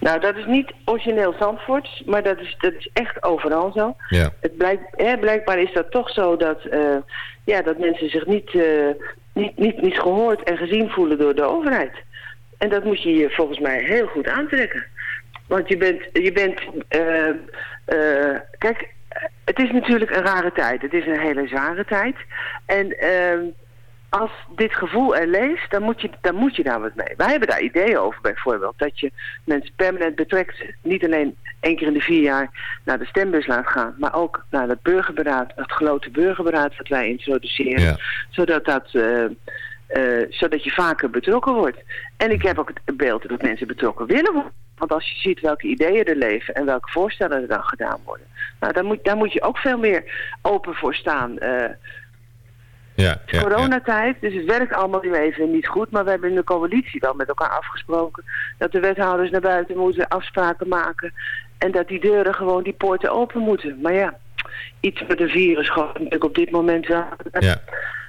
Nou, dat is niet origineel Zandvoorts, maar dat is, dat is echt overal zo. Ja, Het blijkt, hè, blijkbaar is dat toch zo dat, eh, ja, dat mensen zich niet, eh, niet, niet, niet gehoord en gezien voelen door de overheid. En dat moet je je volgens mij heel goed aantrekken. Want je bent, je bent eh, eh, kijk, het is natuurlijk een rare tijd. Het is een hele zware tijd. En ehm, als dit gevoel er leeft, dan moet, je, dan moet je daar wat mee. Wij hebben daar ideeën over bijvoorbeeld. Dat je mensen permanent betrekt. Niet alleen één keer in de vier jaar naar de stembus laat gaan. Maar ook naar het burgerberaad. Het grote burgerberaad wat wij introduceren. Ja. Zodat, dat, eh, zodat je vaker betrokken wordt. En ik heb ook het beeld dat mensen betrokken willen worden. Want als je ziet welke ideeën er leven en welke voorstellen er dan gedaan worden. Nou, daar moet, daar moet je ook veel meer open voor staan. eh, Ja, Het is ja, ja. coronatijd, dus het werkt allemaal nu even niet goed. Maar we hebben in de coalitie wel met elkaar afgesproken dat de wethouders naar buiten moeten afspraken maken. En dat die deuren gewoon, die poorten open moeten. Maar ja, iets met een virus gewoon natuurlijk op dit moment wel. Ja,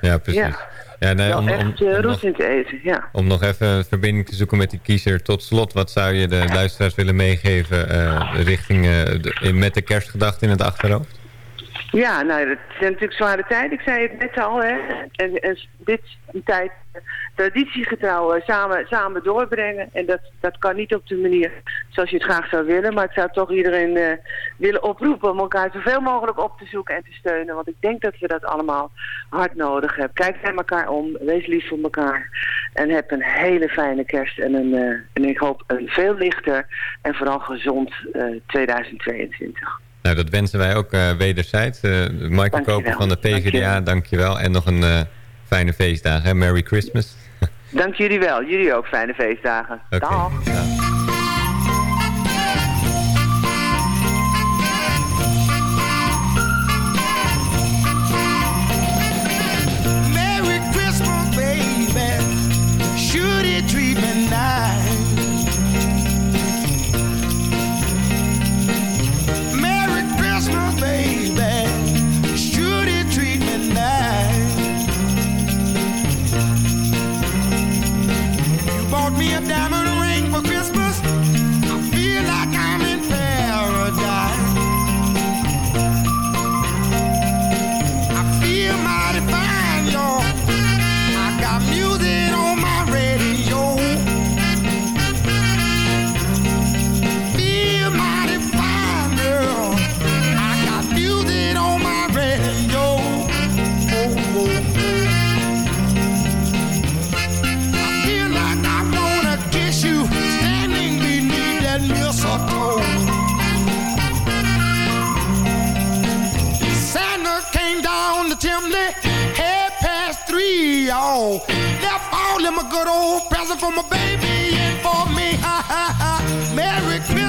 ja precies. Ja. Nee, om, om, echt eh, om, nog, in te eten, ja. om nog even een verbinding te zoeken met die kiezer. Tot slot, wat zou je de luisteraars willen meegeven eh, richting, eh, de- met de kerstgedachte in het achterhoofd? Ja, nou, het zijn natuurlijk zware tijden. Ik zei het net al, hè. En, en dit een tijd eh, traditiegetrouw eh, samen, samen doorbrengen. En dat, dat kan niet op de manier zoals je het graag zou willen. Maar ik zou toch iedereen eh, willen oproepen om elkaar zoveel mogelijk op te zoeken en te steunen. Want ik denk dat we dat allemaal hard nodig hebben. Kijk naar elkaar om, wees lief voor elkaar. En heb een hele fijne kerst en, een, en ik hoop een veel lichter en vooral gezond eh, 2022. Nou, dat wensen wij ook eh wederzijds. Eh Michael. Koper van de PvdA, Dankjewel. En nog een eh, fijne feestdag, hè? Merry Christmas. Dank jullie wel. Jullie ook fijne feestdagen. Dag. Merry y'all. Left all of my good old present for my baby and for me. Ha ha ha. Merry Christmas,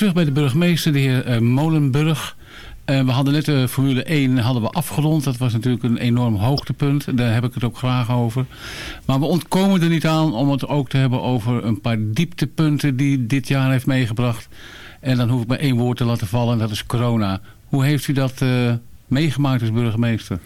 terug bij de burgemeester, de heer eh, Molenburg. Eh, we hadden net de Formule 1 hadden we afgerond. Dat was natuurlijk een enorm hoogtepunt. Daar heb ik het ook graag over. Maar we ontkomen er niet aan om het ook te hebben over een paar dieptepunten die dit jaar heeft meegebracht. En dan hoef ik maar één woord te laten vallen en dat is corona. Hoe heeft u dat eh, meegemaakt als burgemeester?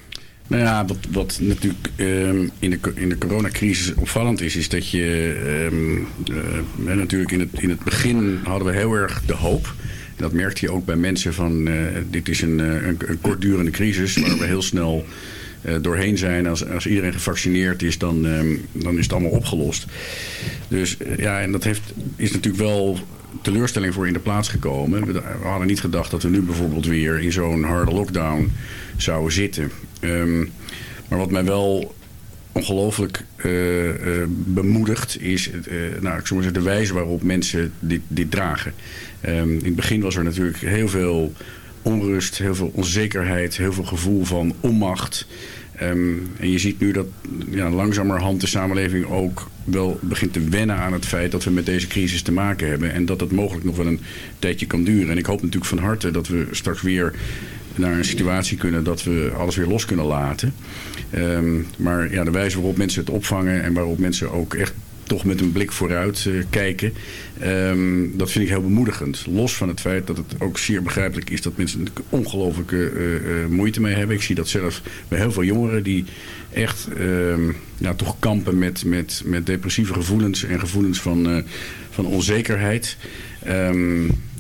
Nou ja, wat, natuurlijk ehm, in, de, in de coronacrisis opvallend is, is dat je ehm, eh, natuurlijk in het, in het begin hadden we heel erg de hoop. Dat merkte je ook bij mensen van eh, dit is een, eh, een, een kortdurende crisis waar we heel snel doorheen zijn. Als, als iedereen gevaccineerd is, dan, ehm, dan is het allemaal opgelost. Dus ja, en dat heeft, is natuurlijk wel teleurstelling voor in de plaats gekomen. We hadden niet gedacht dat we nu bijvoorbeeld weer in zo'n harde lockdown zouden zitten. Ehm, maar wat mij wel ongelooflijk eh, eh, bemoedigt is eh, nou, ik zou zeggen, de wijze waarop mensen dit, dit dragen. Ehm, in het begin was er natuurlijk heel veel onrust, heel veel onzekerheid, heel veel gevoel van onmacht. Ehm, en je ziet nu dat ja, langzamerhand de samenleving ook wel begint te wennen aan het feit dat we met deze crisis te maken hebben. En dat het mogelijk nog wel een tijdje kan duren. En ik hoop natuurlijk van harte dat we straks weer naar een situatie kunnen dat we alles weer los kunnen laten. Ehm, maar ja, de wijze waarop mensen het opvangen en waarop mensen ook echt toch met een blik vooruit eh, kijken. Ehm, dat vind ik heel bemoedigend. Los van het feit dat het ook zeer begrijpelijk is dat mensen ongelooflijke eh, eh, moeite mee hebben. Ik zie dat zelfs bij heel veel jongeren die echt ehm, ja, toch kampen met, met, met depressieve gevoelens en gevoelens van, van onzekerheid.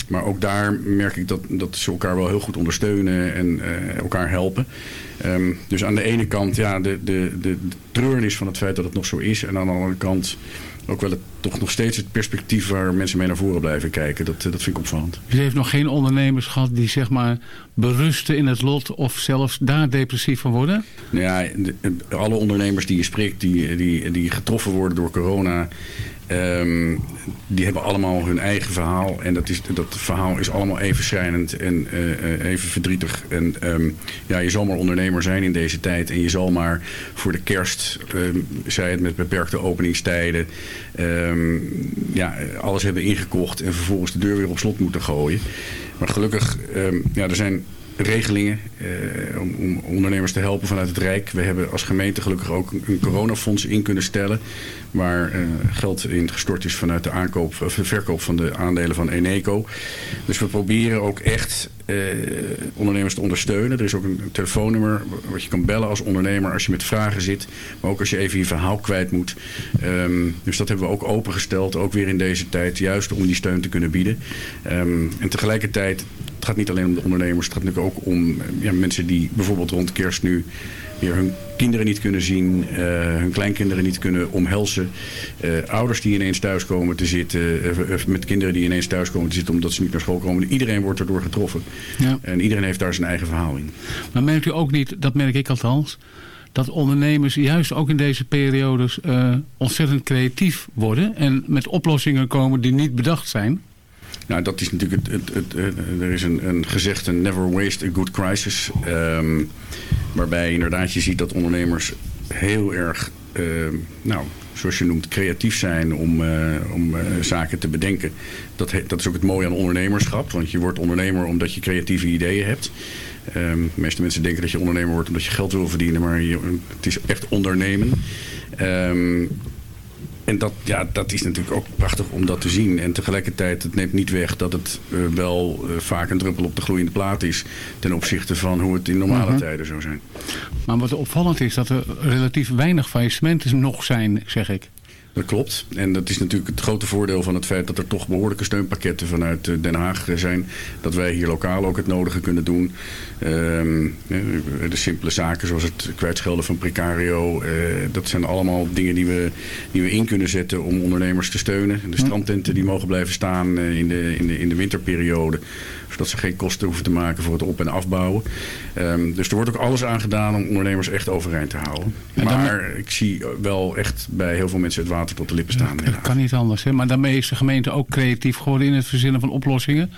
Maar ook daar merk ik dat, dat ze elkaar wel heel goed ondersteunen en eh, elkaar helpen. Ehm, dus aan de ene kant ja, de, de, de, de treurnis van het feit dat het nog zo is. En aan de andere kant ook wel het, toch nog steeds het perspectief waar mensen mee naar voren blijven kijken. Dat, eh, dat vind ik opvallend. U heeft nog geen ondernemers gehad die zeg maar berusten in het lot of zelfs daar depressief van worden? Nou Ja, de- alle ondernemers die je spreekt, die, die, die getroffen worden door corona, ehm, die hebben allemaal hun eigen verhaal. En dat, is, dat verhaal is allemaal even schrijnend en eh, even verdrietig. En ehm, ja, je zal maar ondernemer zijn in deze tijd. En je zal maar voor de kerst, ehm, zij het met beperkte openingstijden, ja, alles hebben ingekocht en vervolgens de deur weer op slot moeten gooien. Maar gelukkig, ja, er zijn regelingen eh, om, om ondernemers te helpen vanuit het Rijk. We hebben als gemeente gelukkig ook een, coronafonds in kunnen stellen... waar eh, geld in gestort is vanuit de, aankoop, of de verkoop van de aandelen van Eneco. Dus we proberen ook echt eh, ondernemers te ondersteunen. Er is ook een, telefoonnummer wat je kan bellen als ondernemer als je met vragen zit. Maar ook als je even je verhaal kwijt moet. Ehm, dus dat hebben we ook opengesteld, ook weer in deze tijd. Juist om die steun te kunnen bieden. Ehm, en tegelijkertijd, het gaat niet alleen om de ondernemers. Het gaat natuurlijk ook om eh, ja, mensen die bijvoorbeeld rond kerst nu weer hun kinderen niet kunnen zien, eh, hun kleinkinderen niet kunnen omhelzen. eh, ouders die ineens thuis komen te zitten, eh, met kinderen die ineens thuis komen te zitten omdat ze niet naar school komen. Iedereen wordt erdoor getroffen. Ja. En iedereen heeft daar zijn eigen verhaal in. Maar merkt u ook niet, dat merk ik althans, dat ondernemers juist ook in deze periodes ontzettend creatief worden en met oplossingen komen die niet bedacht zijn? Nou, dat is natuurlijk het, er is een, een gezegde never waste a good crisis. Ehm, waarbij inderdaad je ziet dat ondernemers heel erg, ehm, nou, zoals je noemt, creatief zijn om, eh, om eh, zaken te bedenken. Dat, dat is ook het mooie aan ondernemerschap. Want je wordt ondernemer omdat je creatieve ideeën hebt. Ehm, de meeste mensen denken dat je ondernemer wordt omdat je geld wil verdienen. Maar het is echt ondernemen. Ehm, en dat, ja, dat is natuurlijk ook prachtig om dat te zien. En tegelijkertijd, het neemt niet weg dat het eh, wel eh, vaak een druppel op de gloeiende plaat is... ten opzichte van hoe het in normale Mhm. tijden zou zijn. Maar wat opvallend is, dat er relatief weinig faillissementen nog zijn, zeg ik. Dat klopt. En dat is natuurlijk het grote voordeel van het feit dat er toch behoorlijke steunpakketten vanuit eh, Den Haag zijn. Dat wij hier lokaal ook het nodige kunnen doen. Ehm, eh, de simpele zaken zoals het kwijtschelden van precario. eh, dat zijn allemaal dingen die we, die we in kunnen zetten om ondernemers te steunen. De strandtenten die mogen blijven staan eh, in, de, in, de, in de winterperiode. Zodat ze geen kosten hoeven te maken voor het op- en afbouwen. Ehm, dus er wordt ook alles aan gedaan om ondernemers echt overeind te houden. Dan- Maar ik zie wel echt bij heel veel mensen het water tot de lippen staan. Dat kan niet anders. Hè? Maar daarmee is de gemeente ook creatief geworden in het verzinnen van oplossingen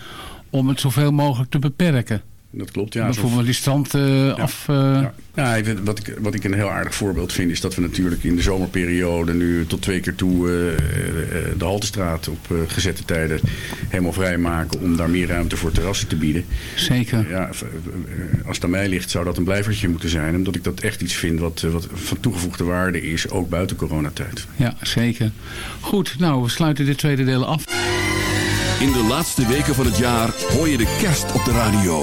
om het zoveel mogelijk te beperken. Dat klopt, ja. Bijvoorbeeld die strand eh, af... eh, Ja, weet- wat, ik, wat ik een heel aardig voorbeeld vind... is dat we natuurlijk in de zomerperiode nu tot twee keer toe... eh, de Haltestraat op gezette tijden helemaal vrijmaken... om daar meer ruimte voor terrassen te bieden. Zeker. Ja, als het aan mij ligt zou dat een blijvertje moeten zijn... omdat ik dat echt iets vind wat, wat van toegevoegde waarde is... ook buiten coronatijd. Ja, zeker. Goed, nou, we sluiten dit tweede deel af. In de laatste weken van het jaar hoor je de kerst op de radio.